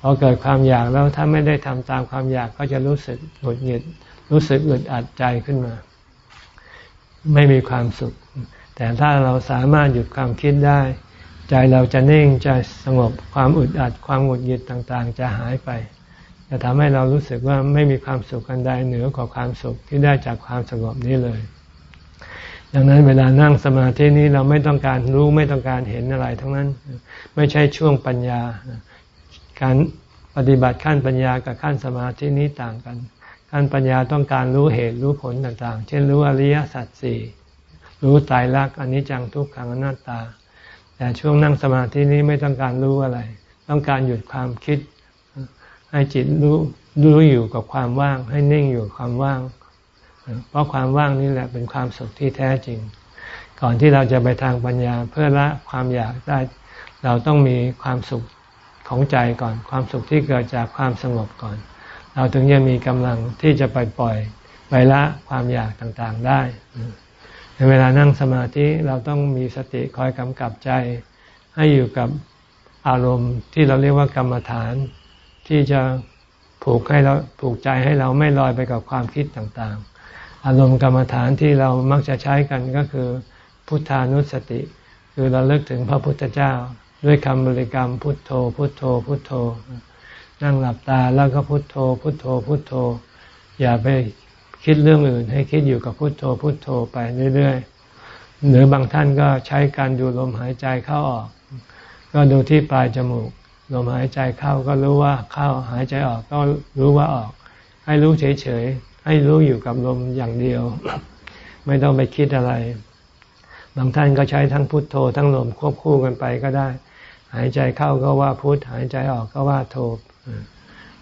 พอเกิดความอยากแล้วถ้าไม่ได้ทำตามความอยากก็จะรู้สึกหงุดหงิดรู้สึกอึดอัดใจขึ้นมา ไม่มีความสุข แต่ถ้าเราสามารถหยุดความคิดได้ ใจเราจะนิ่งจะสงบความอึดอัด ความหงุดหงิดต่างๆ จะหายไปจะทำให้เรารู้สึกว่าไม่มีความสุขกันใดเหนือกว่าความสุขที่ได้จากความสงบนี้เลย ดังนั้นเวลานั่งสมาธินี้เราไม่ต้องการรู้ไม่ต้องการเห็นอะไร ทั้งนั้นไม่ใช่ช่วงปัญญา การปฏิบัติขั้นปัญญากับขั้นสมาธินี้ต่างกัน ขั้นปัญญาต้องการรู้เหตุรู้ผลต่างๆ เช่นรู้อริยสัจสี่รู้ตายรักอนิจจังทุกขังอนัตตา แต่ช่วงนั่งสมาธินี้ไม่ต้องการรู้อะไร ต้องการหยุดความคิด ให้จิตรู้รู้อยู่กับความว่าง ให้นิ่งอยู่ความว่าง เพราะความว่างนี่แหละเป็นความสุขที่แท้จริง ก่อนที่เราจะไปทางปัญญาเพื่อละความอยากได้ เราต้องมีความสุขของใจก่อน ความสุขที่เกิดจากความสงบก่อน เราถึงจะมีกำลังที่จะไปปล่อยไปละความอยากต่างๆได้ ในเวลานั่งสมาธิเราต้องมีสติคอยกำกับใจ ให้อยู่กับอารมณ์ที่เราเรียกว่ากรรมฐาน ที่จะผูกให้เราผูกใจให้เราไม่ลอยไปกับความคิดต่างๆ อารมณ์กรรมฐานที่เรามักจะใช้กันก็คือ พุทธานุสติ คือเราเลิกถึงพระพุทธเจ้า ด้วยคำบริกรรมพุทโธ พุทโธ พุทโธ นั่งหลับตาแล้วก็พุทโธ พุทโธ พุทโธ อย่าไปคิดเรื่องอื่น ให้คิดอยู่กับพุทโธ พุทโธไปเรื่อยๆหรือบางท่านก็ใช้การดูลมหายใจเข้าออก ก็ดูที่ปลายจมูกลมหายใจเข้าก็รู้ว่าเข้าหายใจออกก็รู้ว่าออก ให้รู้เฉยๆ ให้รู้อยู่กับลมอย่างเดียว ไม่ต้องไปคิดอะไร บางท่านก็ใช้ทั้งพุทโธทั้งลมควบคู่กันไปก็ได้ หายใจเข้าก็ว่าพุทหายใจออกก็ว่าโธ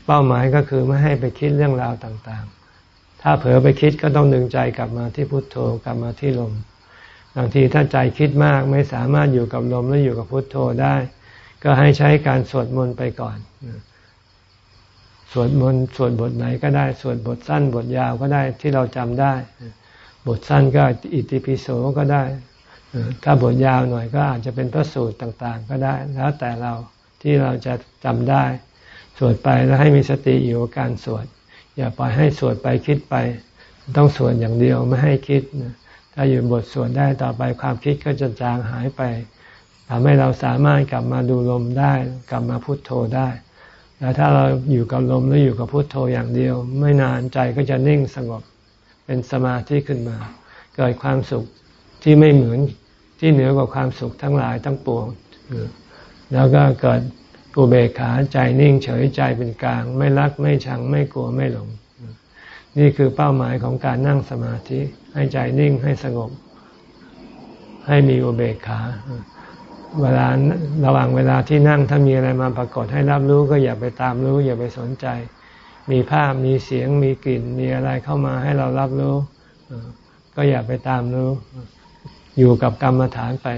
เป้าหมายก็คือไม่ให้ไปคิดเรื่องราวต่างๆ ถ้าเผลอไปคิดก็ต้องดึงใจกลับมาที่พุทโธกลับมาที่ลมบางทีถ้าใจคิดมากไม่สามารถอยู่กับลมและอยู่กับพุทโธได้ ก็ให้ใช้การสวดมนต์ไปก่อน สวดมนต์สวดบทไหนก็ได้ สวดบทสั้นบทยาวก็ได้ที่เราจำได้ บทสั้นก็อิติปิโสก็ได้ ถ้าบทยาวหน่อยก็อาจจะเป็นพระสูตรต่างๆ ก็ได้ แล้วแต่เราที่เราจะจำได้ สวดไปแล้วให้มีสติอยู่กับการสวด อย่าปล่อยให้สวดไปคิดไป ต้องสวดอย่างเดียวไม่ให้คิด ถ้าอยู่บทสวดได้ต่อไปความคิดก็จะจางหายไปทำให้เราสามารถกลับมาดูลมได้ กลับมาพุโทโธได้ แล้วถ้าเราอยู่กับลมแล้วอยู่กับพุโทโธอย่างเดียว ไม่นานใจก็จะนิ่งสงบเป็นสมาธิขึ้นมา เกิดความสุขที่ไม่เหมือนที่เหนือกว่าความสุขทั้งหลายทั้งปวงแล้วก็เกิดอุเบกขาใจนิ่งเฉยใจเป็นกลาง ไม่รักไม่ชังไม่กลัวไม่หลง นี่คือเป้าหมายของการนั่งสมาธิ ให้ใจนิ่งให้สงบ ให้มีอุเบกขา เวลาระหว่างเวลาที่นั่งถ้ามีอะไรมาปรากฏให้รับรู้ก็อย่าไปตามรู้ อย่าไปสนใจ มีภาพมีเสียงมีกลิ่นมีอะไรเข้ามาให้เรารับรู้ ก็อย่าไปตามรู้ อยู่กับกรรมฐานไป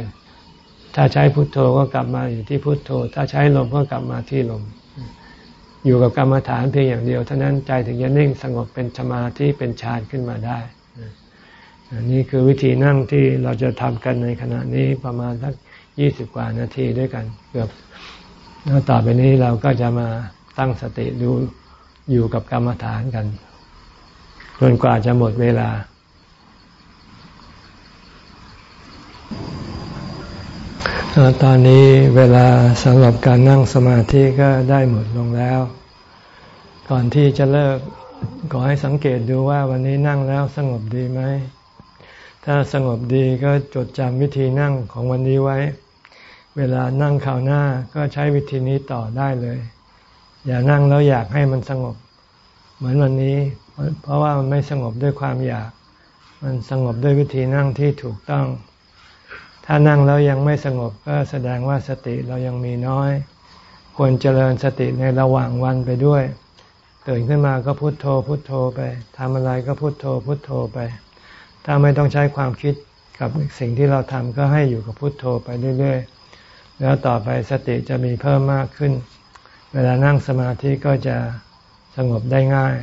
ถ้าใช้พุทโธก็กลับมาอยู่ที่พุทโธ ถ้าใช้ลมก็กลับมาที่ลม อยู่กับกรรมฐานเพียงอย่างเดียวเท่านั้นใจถึงจะนิ่งสงบเป็นสมาธิเป็นฌานขึ้นมาได้นี่คือวิธีนั่งที่เราจะทำกันในขณะนี้ประมาณสัก ยี่สิบกว่านาทีด้วยกัน เกือบแล้วต่อไปนี้เราก็จะมาตั้งสติดูอยู่กับกรรมฐานกันจนกว่าจะหมดเวลา ตอนนี้เวลาสำหรับการนั่งสมาธิก็ได้หมดลงแล้ว ก่อนที่จะเลิกขอให้สังเกตดูว่าวันนี้นั่งแล้วสงบดีไหม ถ้าสงบดีก็จดจำวิธีนั่งของวันนี้ไว้ เวลานั่งข่าวหน้าก็ใช้วิธีนี้ต่อได้เลย อย่านั่งแล้วอยากให้มันสงบ เหมือนวันนี้ เพราะว่ามันไม่สงบด้วยความอยาก มันสงบด้วยวิธีนั่งที่ถูกต้อง ถ้านั่งแล้วยังไม่สงบก็แสดงว่าสติเรายังมีน้อย ควรเจริญสติในระหว่างวันไปด้วยตื่นขึ้นมาก็พุโทโธพุโทโธไปทำอะไรก็พุโทโธพุโทโธไป ถ้าไม่ต้องใช้ความคิดกับสิ่งที่เราทำก็ให้อยู่กับพุทโธไปเรื่อยๆ แล้วต่อไปสติจะมีเพิ่มมากขึ้น เวลานั่งสมาธิก็จะสงบได้ง่าย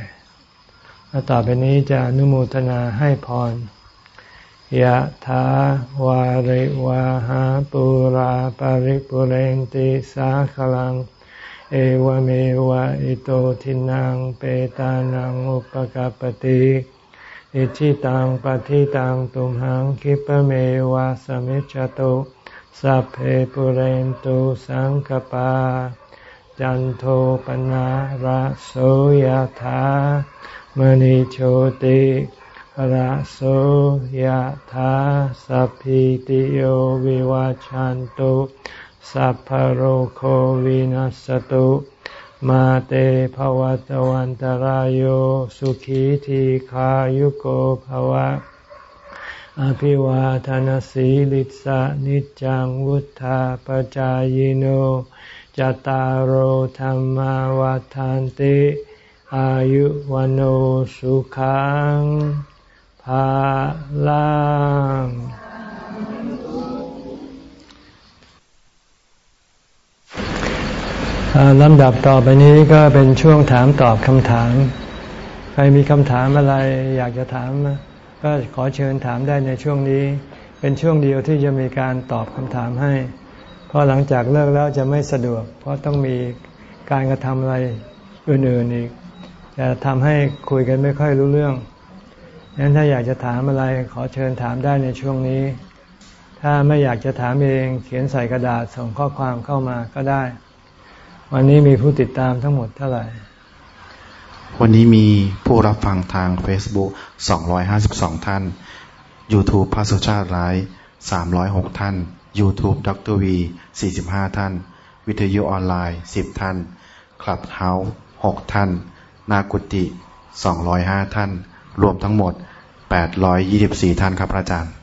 แล้วต่อไปนี้จะนุโมทนาให้พรยะถาวาริวาหาปุราปาริปุเรนติสาขลัง เอวเมวะอิโตทินังเปตานังอุปกาปติ อิชิตังปฏิตังตุมหังคิปเมวะสมิจจตุสัพเพปุเรนตุสังกปา จันโทปนะระโสยถามณิโชติระโสยธาสัพพิติโยวิวาจันตุสัพพโรโควินัสตุ มาเตภวัตวันตารโยสุขีทีขายุโกภวะ อภิวาทานสีลิสานิจังวุธาปจายโนจตารโหธรรมวาทานติอายุวันโอสุขังภาลัง ลำดับต่อไปนี้ก็เป็นช่วงถามตอบคำถาม ใครมีคำถามอะไรอยากจะถาม ก็ขอเชิญถามได้ในช่วงนี้ เป็นช่วงเดียวที่จะมีการตอบคำถามให้ เพราะหลังจากเลิกแล้วจะไม่สะดวก เพราะต้องมีการกระทำอะไรอื่นๆอีก จะทำให้คุยกันไม่ค่อยรู้เรื่องงั้นถ้าอยากจะถามอะไรขอเชิญถามได้ในช่วงนี้ ถ้าไม่อยากจะถามเองเขียนใส่กระดาษส่งข้อความเข้ามาก็ได้ วันนี้มีผู้ติดตามทั้งหมดเท่าไหร่ วันนี้มีผู้รับฟังทาง Facebook 252 ท่าน YouTube พระสุชาติไลฟ์306 ท่าน YouTube ดร V 45 ท่าน วิทยุออนไลน์ 10 ท่าน คลับเฮาส์6ท่าน นากุติ 205 ท่าน รวมทั้งหมด 824 ท่านครับอาจารย์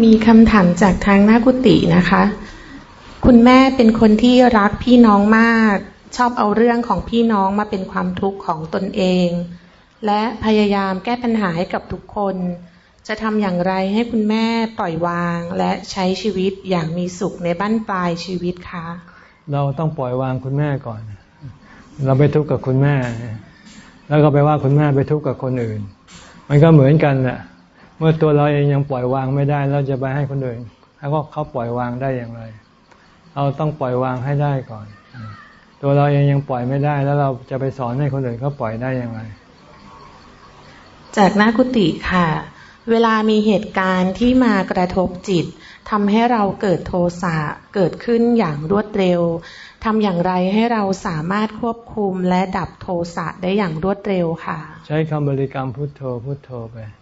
มีคำถามจากทางหน้ากุฏินะคะ คุณแม่เป็นคนที่รักพี่น้องมาก ชอบเอาเรื่องของพี่น้องมาเป็นความทุกข์ของตนเอง และพยายามแก้ปัญหาให้กับทุกคน จะทำอย่างไรให้คุณแม่ปล่อยวาง และใช้ชีวิตอย่างมีสุขในบ้านปลายชีวิตคะ เราต้องปล่อยวางคุณแม่ก่อน เราไปทุกข์กับคุณแม่ แล้วก็ไปว่าคุณแม่ไปทุกข์กับคนอื่น มันก็เหมือนกันแหละ มื่อตัวเราเองยังปล่อยวางไม่ได้เราจะไปให้คนอื่นเขาก็เขาปล่อยวางได้อย่างไรเราต้องปล่อยวางให้ได้ก่อน ตัวเราเองยังปล่อยไม่ได้ แล้วเราจะไปสอนให้คนอื่นเขาปล่อยได้อย่างไร จากนักกุฏิค่ะ เวลามีเหตุการณ์ที่มากระทบจิตทำให้เราเกิดโทสะเกิดขึ้นอย่างรวดเร็วทำอย่างไรให้เราสามารถควบคุมและดับโทสะได้อย่างรวดเร็วค่ะ ใช้คำบริกรรมพุทโธพุทโธไปพ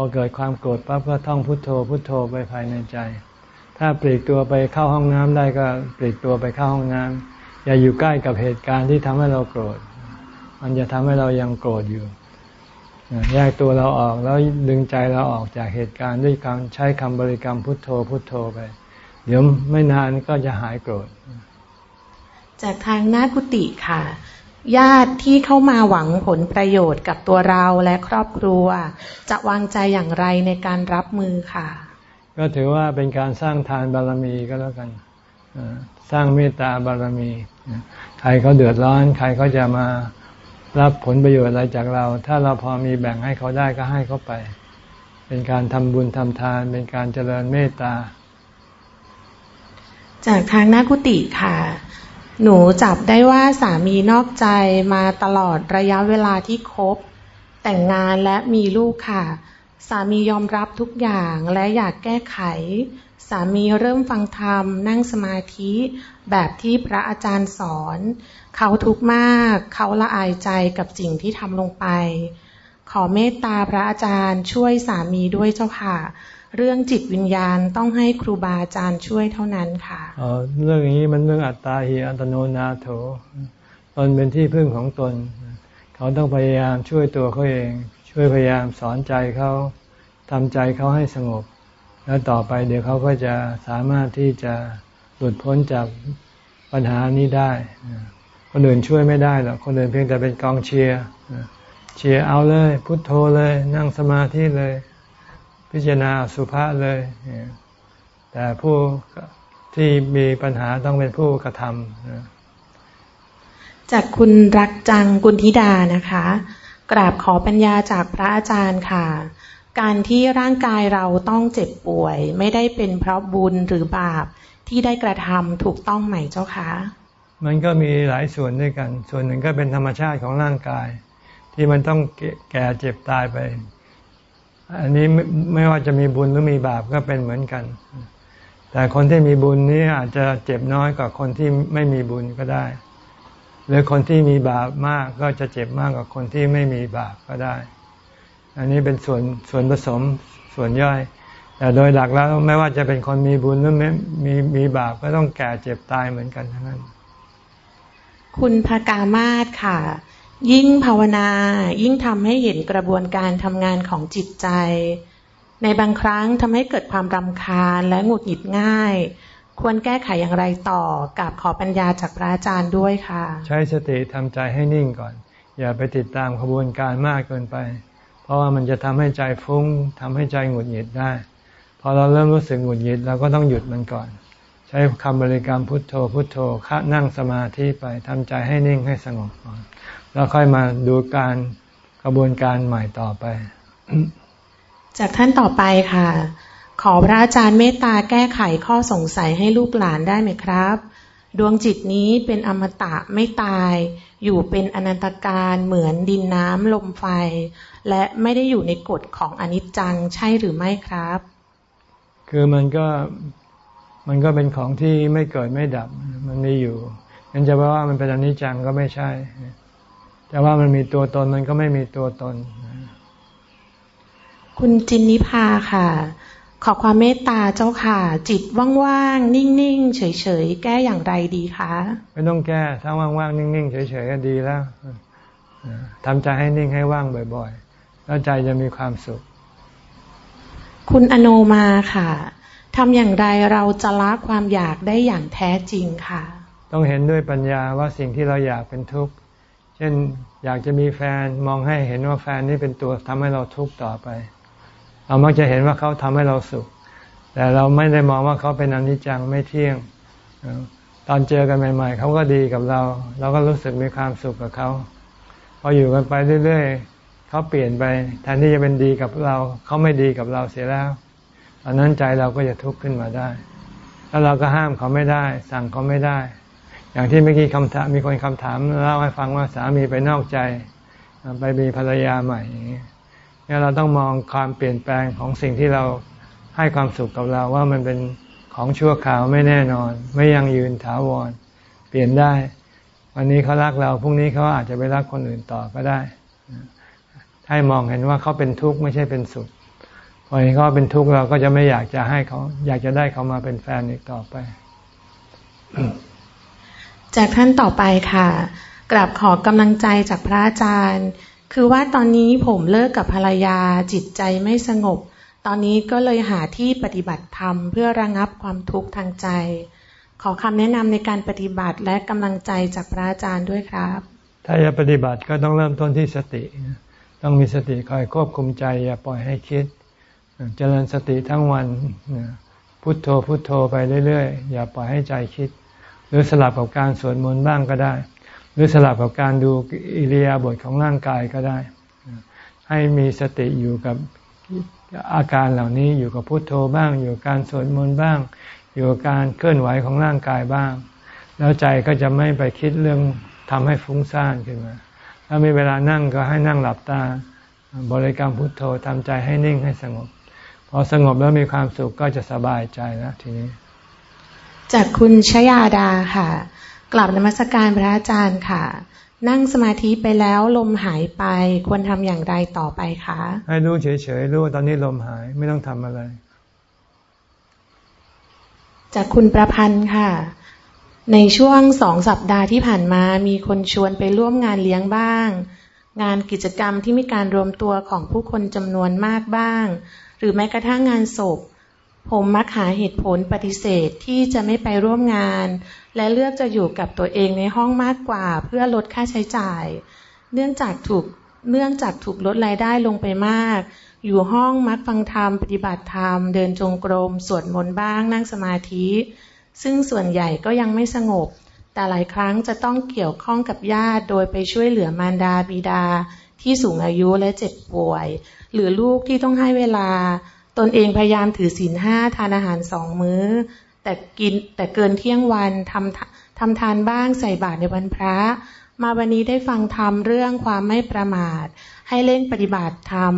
อเกิดความโกรธปั๊บก็ท่องพุทโธพุทโธไปภายในใจ ถ้าปลีกตัวไปเข้าห้องน้ำได้ก็ปลีกตัวไปเข้าห้องน้ำอย่าอยู่ใกล้กับเหตุการณ์ที่ทำให้เราโกรธ มันจะทำให้เรายังโกรธอยู่แยกตัวเราออกแล้วดึงใจเราออกจากเหตุการณ์ด้วยการใช้คำบริกรรมพุทโธพุทโธไป เดี๋ยวไม่นานก็จะหายโกรธ จากทางหน้ากุฏิค่ะ ญาติที่เข้ามาหวังผลประโยชน์กับตัวเราและครอบครัว จะวางใจอย่างไรในการรับมือค่ะ ก็ถือว่าเป็นการสร้างทานบารมีก็แล้วกันสร้างเมตตาบารมี ใครเขาเดือดร้อน ใครเขาจะมารับผลประโยชน์อะไรจากเรา ถ้าเราพอมีแบ่งให้เขาได้ก็ให้เขาไป เป็นการทำบุญทำทาน เป็นการเจริญเมตตา จากทางหน้ากุฏิค่ะ หนูจับได้ว่าสามีนอกใจมาตลอดระยะเวลาที่คบ แต่งงานและมีลูกค่ะ สามียอมรับทุกอย่างและอยากแก้ไข สามีเริ่มฟังธรรม นั่งสมาธิแบบที่พระอาจารย์สอน เขาทุกข์มาก เขาละอายใจกับสิ่งที่ทำลงไป ขอเมตตาพระอาจารย์ช่วยสามีด้วยเจ้าค่ะ เรื่องจิตวิญญาณต้องให้ครูบาอาจารย์ช่วยเท่านั้นค่ะอ๋อเรื่องนี้มันเรื่องอัตตาหิอัตโนนาโถตนเป็นที่พึ่งของตน เขาต้องพยายามช่วยตัวเขาเอง ช่วยพยายามสอนใจเขาทำใจเขาให้สงบ แล้วต่อไปเดี๋ยวเขาก็จะสามารถที่จะหลุดพ้นจากปัญหานี้ได้คนอื่นช่วยไม่ได้หรอกคนอื่นเพียงแต่เป็นกองเชียร์เชียร์เอาเลย พุทโธเลย นั่งสมาธิเลย พิจารณาสุภาษเลย แต่ผู้ที่มีปัญหาต้องเป็นผู้กระทำจากคุณรักจังกุลธิดานะคะ กราบขอปัญญาจากพระอาจารย์ค่ะ การที่ร่างกายเราต้องเจ็บป่วย ไม่ได้เป็นเพราะบุญหรือบาปที่ได้กระทำถูกต้องไหมเจ้าคะมันก็มีหลายส่วนด้วยกัน ส่วนหนึ่งก็เป็นธรรมชาติของร่างกาย ที่มันต้องแก่เจ็บตายไป อันนี้ไม่ว่าจะมีบุญหรือมีบาปก็เป็นเหมือนกัน แต่คนที่มีบุญนี้อาจจะเจ็บน้อยกว่าคนที่ไม่มีบุญก็ได้ หรือคนที่มีบาปมากก็จะเจ็บมากกว่าคนที่ไม่มีบาปก็ได้ อันนี้เป็นส่วนส่วนผสมส่วนย่อย แต่โดยหลักแล้วไม่ว่าจะเป็นคนมีบุญหรือไม่มีมีบาปก็ต้องแก่เจ็บตายเหมือนกันทั้งนั้น คุณภากามาศค่ะ ยิ่งภาวนา ยิ่งทำให้เห็นกระบวนการทำงานของจิตใจ ในบางครั้งทำให้เกิดความรำคาญและหงุดหงิดง่าย ควรแก้ไขอย่างไรต่อกับขอปัญญาจากพระอาจารย์ด้วยค่ะ ใช้สติทำใจให้นิ่งก่อน อย่าไปติดตามขบวนการมากเกินไป เพราะว่ามันจะทำให้ใจฟุ้งทำให้ใจหงุดหงิดได้ พอเราเริ่มรู้สึกหงุดหงิดเราก็ต้องหยุดมันก่อน ใช้คำบริกรรมพุทโธพุทโธนั่งสมาธิไปทำใจให้นิ่งให้สงบก่อน แล้วค่อยมาดูการกระบวนการใหม่ต่อไป จากท่านต่อไปค่ะ ขอพระอาจารย์เมตตาแก้ไขข้อสงสัยให้ลูกหลานได้ไหมครับ ดวงจิตนี้เป็นอมตะไม่ตาย อยู่เป็นอนันตการเหมือนดินน้ำลมไฟ และไม่ได้อยู่ในกฎของอนิจจังใช่หรือไม่ครับ คือมันก็มันก็เป็นของที่ไม่เกิดไม่ดับ มันมีอยู่งั้นจะว่ามันเป็นอนิจจังก็ไม่ใช่ แต่ว่ามันมีตัวตนมันก็ไม่มีตัวตน คุณจินนิพาค่ะ ขอความเมตตาเจ้าค่ะ จิตว่างๆ นิ่งๆ เฉยๆ แก้อย่างไรดีคะไม่ต้องแก้ ถ้าว่างๆ นิ่งๆ เฉยๆก็ดีแล้วทำใจให้นิ่งให้ว่างบ่อยๆ แล้วใจจะมีความสุข คุณอโนมาค่ะทำอย่างไรเราจะละความอยากได้อย่างแท้จริงค่ะ ต้องเห็นด้วยปัญญาว่าสิ่งที่เราอยากเป็นทุกข์ เช่นอยากจะมีแฟนมองให้เห็นว่าแฟนนี่เป็นตัวทำให้เราทุกข์ต่อไป เรามักจะเห็นว่าเขาทำให้เราสุข แต่เราไม่ได้มองว่าเขาเป็นอนิจจังไม่เที่ยง ตอนเจอกันใหม่ ๆเขาก็ดีกับเรา เราก็รู้สึกมีความสุขกับเขาพออยู่กันไปเรื่อยๆเขาเปลี่ยนไปแทนที่จะเป็นดีกับเรา เขาไม่ดีกับเราเสียแล้วตอนนั้นใจเราก็จะทุกข์ขึ้นมาได้ แล้วเราก็ห้ามเขาไม่ได้ สั่งเขาไม่ได้ อย่างที่เมื่อกี้คำถามมีคนคำถามเล่าให้ฟังว่าสามีไปนอกใจไปมีภรรยาใหม่เนี่ยเราต้องมองความเปลี่ยนแปลงของสิ่งที่เราให้ความสุขกับเราว่ามันเป็นของชั่วคราวไม่แน่นอน ไม่ยังยืนถาวร เปลี่ยนได้ วันนี้เขารักเราพรุ่งนี้เขาอาจจะไปรักคนอื่นต่อก็ได้ให้มองเห็นว่าเขาเป็นทุกข์ไม่ใช่เป็นสุขพอเห็นเขาเป็นทุกข์เราก็จะไม่อยากจะให้เขา อยากจะได้เขามาเป็นแฟนอีกต่อไป จากท่านต่อไปค่ะกราบขอกำลังใจจากพระอาจารย์ คือว่าตอนนี้ผมเลิกกับภรรยาจิตใจไม่สงบ ตอนนี้ก็เลยหาที่ปฏิบัติธรรมเพื่อระงับความทุกข์ทางใจ ขอคำแนะนำในการปฏิบัติและกำลังใจจากพระอาจารย์ด้วยครับ ถ้าจะปฏิบัติก็ต้องเริ่มต้นที่สติ ต้องมีสติคอยควบคุมใจอย่าปล่อยให้คิด เจริญสติทั้งวันพุโทโธพุโทโธไปเรื่อยๆ อย่าปล่อยให้ใจคิด หรือสลับกับการสวดมนต์บ้างก็ได้ หรือสลับกับการดูอิริยาบถของร่างกายก็ได้ ให้มีสติอยู่กับอาการเหล่านี้อยู่กับพุโทโธบ้าง อยู่การสวดมนต์บ้าง อยู่กับการเคลื่อนไหวของร่างกายบ้าง แล้วใจก็จะไม่ไปคิดเรื่องทำให้ฟุ้งซ่านขึ้นมา ถ้ามีเวลานั่งก็ให้นั่งหลับตา บริกรรมพุทโธทำใจให้นิ่งให้สงบ พอสงบแล้วมีความสุขก็จะสบายใจแล้วทีนี้ จากคุณชยาดาค่ะ กลับนมัสการพระอาจารย์ค่ะ นั่งสมาธิไปแล้วลมหายไปควรทำอย่างไรต่อไปคะ ให้รู้เฉยๆรู้ตอนนี้ลมหายไม่ต้องทำอะไร จากคุณประพันธ์ค่ะ ในช่วงสองสัปดาห์ที่ผ่านมามีคนชวนไปร่วมงานเลี้ยงบ้าง งานกิจกรรมที่มีการรวมตัวของผู้คนจำนวนมากบ้าง หรือแม้กระทั่งงานศพ ผมมักหาเหตุผลปฏิเสธที่จะไม่ไปร่วมงาน และเลือกจะอยู่กับตัวเองในห้องมากกว่า เพื่อลดค่าใช้จ่าย เนื่องจากถูกเนื่องจากถูกลดรายได้ลงไปมาก อยู่ห้องมักฟังธรรม ปฏิบัติธรรม เดินจงกรม สวดมนต์บ้าง นั่งสมาธิ ซึ่งส่วนใหญ่ก็ยังไม่สงบ แต่หลายครั้งจะต้องเกี่ยวข้องกับญาติ โดยไปช่วยเหลือมารดาบิดา ที่สูงอายุและเจ็บป่วย หรือลูกที่ต้องให้เวลา ตนเองพยายามถือศีลห้าทานอาหารสองมื้อ แต่กินแต่เกินเที่ยงวันทำทำทานบ้างใส่บาตรในวันพระ มาวันนี้ได้ฟังธรรมเรื่องความไม่ประมาท ให้เร่งปฏิบัติธรรม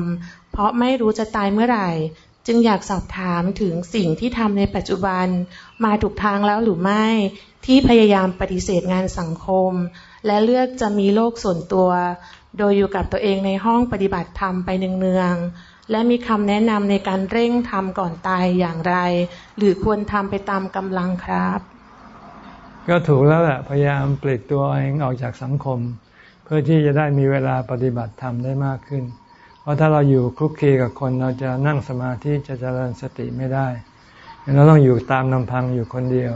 เพราะไม่รู้จะตายเมื่อไหร่ จึงอยากสอบถามถึงสิ่งที่ทำในปัจจุบัน มาถูกทางแล้วหรือไม่ที่พยายามปฏิเสธงานสังคม และเลือกจะมีโลกส่วนตัว โดยอยู่กับตัวเองในห้องปฏิบัติธรรมไปเนืองๆ และมีคำแนะนำในการเร่งทำก่อนตายอย่างไร หรือควรทำไปตามกำลังครับ ก็ถูกแล้วแหละพยายามปลีกตัวเองออกจากสังคม เพื่อที่จะได้มีเวลาปฏิบัติธรรมได้มากขึ้น เพราะถ้าเราอยู่คลุกคลีกับคนเราจะนั่งสมาธิจะเจริญสติไม่ได้เราต้องอยู่ตามลำพังอยู่คนเดียว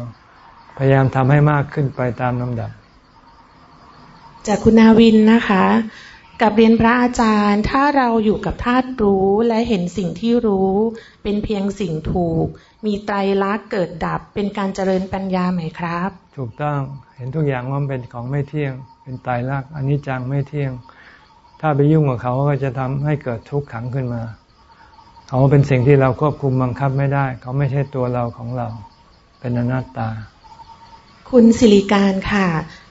พยายามทำให้มากขึ้นไปตามลำดับ จากคุณนาวินนะคะ กับเรียนพระอาจารย์ ถ้าเราอยู่กับธาตุรู้และเห็นสิ่งที่รู้ เป็นเพียงสิ่งถูก มีไตรลักษณ์เกิดดับเป็นการเจริญปัญญาไหมครับ ถูกต้องเห็นทุกอย่างว่ามันเป็นของไม่เที่ยง เป็นตายรักษณ์อันนี้จังไม่เที่ยง ถ้าไปยุ่งกับเขาก็จะทำให้เกิดทุกข์ขังขึ้นมา เขาเป็นสิ่งที่เราควบคุมบังคับไม่ได้ เขาไม่ใช่ตัวเราของเรา เป็นอนัตตา คุณสิริการค่ะ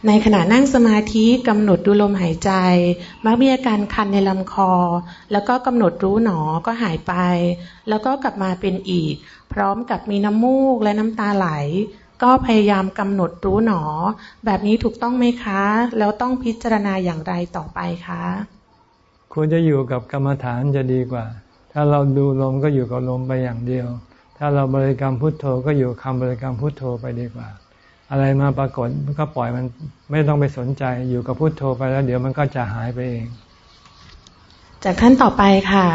ในขณะนั่งสมาธิกำหนดดูลมหายใจ มักมีอาการคันในลำคอ แล้วก็กำหนดรู้หนอก็หายไป แล้วก็กลับมาเป็นอีก พร้อมกับมีน้ำมูกและน้ำตาไหล ก็พยายามกำหนดรู้หนอ แบบนี้ถูกต้องไหมคะ แล้วต้องพิจารณาอย่างไรต่อไปคะ ควรจะอยู่กับกรรมฐานจะดีกว่า ถ้าเราดูลมก็อยู่กับลมไปอย่างเดียว ถ้าเราบริกรรมพุทโธก็อยู่คำบริกรรมพุทโธไปดีกว่า อะไรมาปรากฏก็ปล่อยมันไม่ต้องไปสนใจอยู่กับพุทโธไปแล้ว เดี๋ยวมันก็จะหายไปเอง จากขั้นต่อไปค่ะ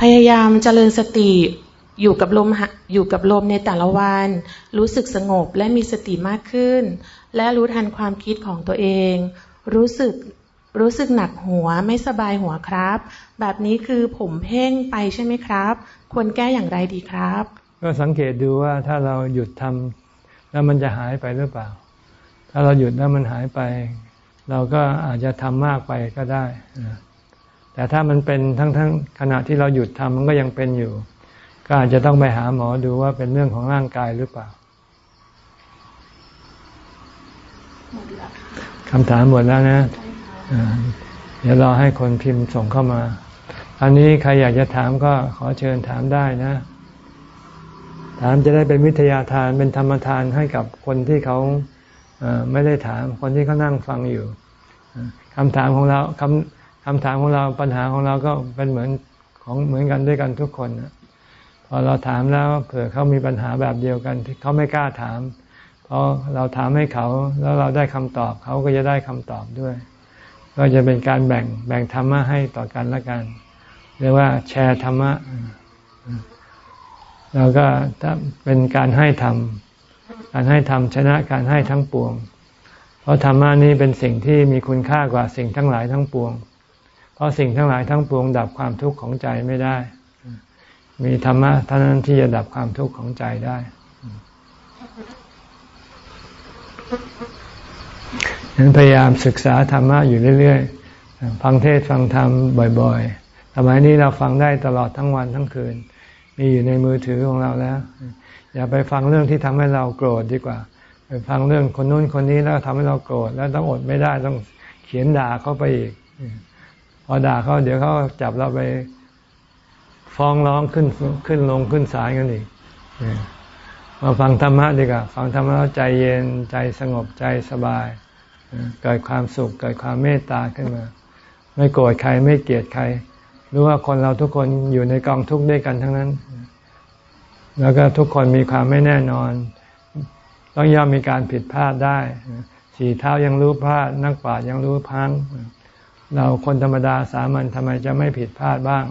พยายามเจริญสติอยู่กับลมหะอยู่กับลมในแต่ละวัน รู้สึกสงบและมีสติมากขึ้น และรู้ทันความคิดของตัวเอง รู้สึกรู้สึกหนักหัวไม่สบายหัวครับ แบบนี้คือผมเพ่งไปใช่ไหมครับ ควรแก้อย่างไรดีครับ ก็สังเกตดูว่าถ้าเราหยุดทำ แล้วมันจะหายไปหรือเปล่า ถ้าเราหยุดแล้วมันหายไป เราก็อาจจะทำมากไปก็ได้ แต่ถ้ามันเป็นทั้งทั้งขณะที่เราหยุดทำมันก็ยังเป็นอยู่ ก็อาจจะต้องไปหาหมอดูว่าเป็นเรื่องของร่างกายหรือเปล่าคำถามหมดแล้วนะ เดี๋ยวรอให้คนพิมพ์ส่งเข้ามา อันนี้ใครอยากจะถามก็ขอเชิญถามได้นะ ถามจะได้เป็นวิทยาทานเป็นธรรมทานให้กับคนที่เขาเไม่ได้ถาม คนที่เขานั่งฟังอยู่คำถามของเราคำคำถามของเราปัญหาของเราก็เป็นเหมือนของเหมือนกันด้วยกันทุกคนพอเราถามแล้วเผื่อเขามีปัญหาแบบเดียวกันที่เขาไม่กล้าถาม เพอเราถามให้เขาแล้วเราได้คำตอบเขาก็จะได้คำตอบด้วย ก็จะเป็นการแบ่งแบ่งธรรมะให้ต่อกันละกัน เรียกว่าแชร์ธรรมะ แล้วก็ถ้าเป็นการให้ธรรม การให้ธรรมชนะการให้ทั้งปวง เพราะธรรมะนี้เป็นสิ่งที่มีคุณค่ากว่าสิ่งทั้งหลายทั้งปวง เพราะสิ่งทั้งหลายทั้งปวง ดับความทุกข์ของใจไม่ได้ มีธรรมะเท่านั้นที่จะดับความทุกข์ของใจได้ฉะนั้นพยายามศึกษาธรรมะอยู่เรื่อยๆ ฟังเทศฟังธรรมบ่อยๆ สมัยนี้เราฟังได้ตลอดทั้งวันทั้งคืน มีอยู่ในมือถือของเราแล้ว อย่าไปฟังเรื่องที่ทำให้เราโกรธดีกว่า ไปฟังเรื่องคนนู้นคนนี้แล้วทำให้เราโกรธแล้วต้องอดไม่ได้ต้องเขียนด่าเขาไปอีกพออด่าเขาเดี๋ยวเขาจับเราไปฟ้องร้องขึ้นขึ้นลงขึ้นศาลกันอีกมาฟังธรรมะดีกว่าฟังธรรมะแล้วใจเย็นใจสงบใจสบาย เกิดความสุขเกิดความเมตตาขึ้นมา ไม่โกรธใครไม่เกลียดใครรู้ว่าคนเราทุกคนอยู่ในกองทุกข์ด้วยกันทั้งนั้น แล้วก็ทุกคนมีความไม่แน่นอน ต้องย่อมมีการผิดพลาดได้ สี่เท้ายังรู้พลาด นักปราชญ์ยังรู้พัง เราคนธรรมดาสามัญทำไมจะไม่ผิดพลาดบ้าง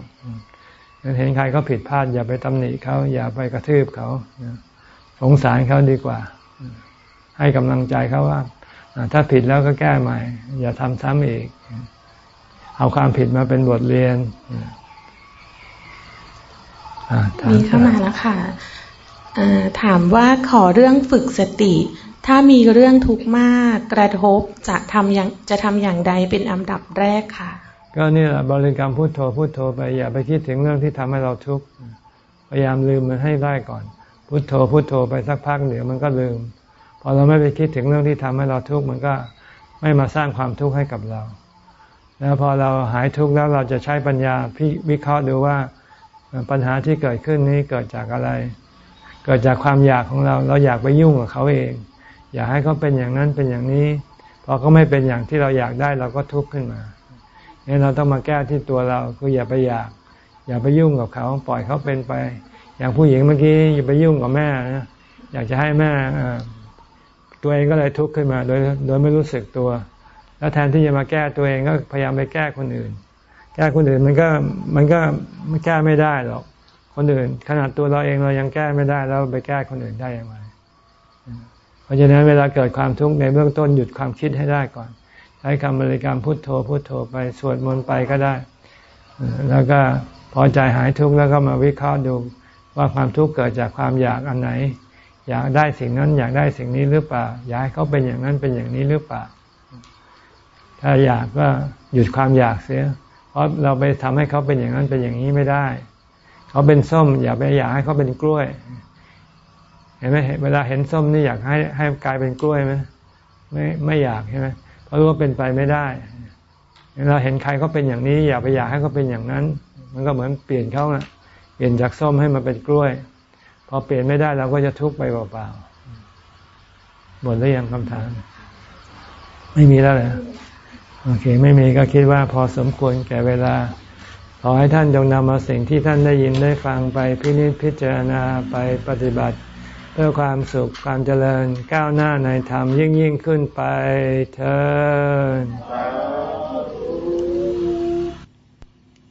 เห็นใครเขาผิดพลาด อย่าไปตำหนิเขาอย่าไปกระทืบเขาสงสารเขาดีกว่า ให้กำลังใจเขาว่า ถ้าผิดแล้วก็แก้ใหม่ อย่าทำซ้ำอีก เอาความผิดมาเป็นบทเรียน มีเข้ามาแล้วค่ะถามว่าขอเรื่องฝึกสติ ถ้ามีเรื่องทุกข์มากกระทบจะทำอย่างจะทำอย่างใดเป็นอันดับแรกค่ะ ก็นี่แหละบริกรรมพุทโธพุทโธไปอย่าไปคิดถึงเรื่องที่ทำให้เราทุกข์พยายามลืมมันให้ได้ก่อน พุทโธพุทโธไปสักพักเดี๋ยวมันก็ลืม พอเราไม่ไปคิดถึงเรื่องที่ทำให้เราทุกข์มันก็ไม่มาสร้างความทุกข์ให้กับเรา แล้วพอเราหายทุกข์แล้วเราจะใช้ปัญญาพิวิเคราะห์ดูว่า ปัญหาที่เกิดขึ้นนี้เกิดจากอะไร เกิดจากความอยากของเรา เราอยากไปยุ่งกับเขาเอง อยากให้เขาเป็นอย่างนั้นเป็นอย่างนี้พอเขาไม่เป็นอย่างที่เราอยากได้เราก็ทุกข์ขึ้นมาเนี่ยเราต้องมาแก้ที่ตัวเราคืออย่าไปอยาก อย่าไปยุ่งกับเขาปล่อยเขาเป็นไป อย่างผู้หญิงเมื่อกี้อย่าไปยุ่งกับแม่นะอยากจะให้แม่ตัวเองก็เลยทุกข์ขึ้นมา โดยโดยไม่รู้สึกตัว แล้วแทนที่จะมาแก้ตัวเองก็พยายามไปแก้คนอื่น แก้คนอื่นมันก็มันก็ไม่แก้ไม่ได้หรอก คนอื่น ขนาดตัวเราเองเรายังแก้ไม่ได้แล้วไปแก้คนอื่นได้อย่างไรเพราะฉะนั้นเวลาเกิดความทุกข์ในเบื้องต้นหยุดความคิดให้ได้ก่อน ใช้คำบริกรรมพุทโธพุทโธไปสวดมนต์ไปก็ได้ แล้วก็พอใจหายทุกข์แล้วก็มาวิเคราะห์ดูว่าความทุกข์เกิดจากความอยากอันไหน อยากได้สิ่งนั้นอยากได้สิ่งนี้หรือเปล่าอยากให้เขาเป็นอย่างนั้นเป็นอย่างนี้หรือเปล่า ถ้าอยากก็หยุดความอยากเสีย ราะเราไปทำให้เขาเป็นอย่างนั้นเป็นอย่างนี้ไม่ได้ เขาเป็นส้ม อย่าไปอยากให้เขาเป็นกล้วย เห็นไหมเวลาเห็นส้มนี่อยากให้ให้กลายเป็นกล้วยไหมไม่ไม่อยากใช่ไหมเพราะรู้ว่าเป็นไปไม่ได้เราเห็นใครเขาเป็นอย่างนี้ อย่าไปอยากให้เขาเป็นอย่างนั้น มันก็เหมือนเปลี่ยนเขานะเปลี่ยนจากส้มให้มาเป็นกล้วย พอเปลี่ยนไม่ได้เราก็จะทุกข์ไปเปล่าๆหมดแล้วยังคำถาม ไม่มีแล้วเหรอ โอเค ไม่มีก็คิดว่าพอสมควรแก่เวลา ขอให้ท่านจงนำเอาสิ่งที่ท่านได้ยินได้ฟังไปพินิจพิจารณาไปปฏิบัติ เพื่อความสุขความเจริญก้าวหน้าในธรรมยิ่งยิ่งขึ้นไปเถิด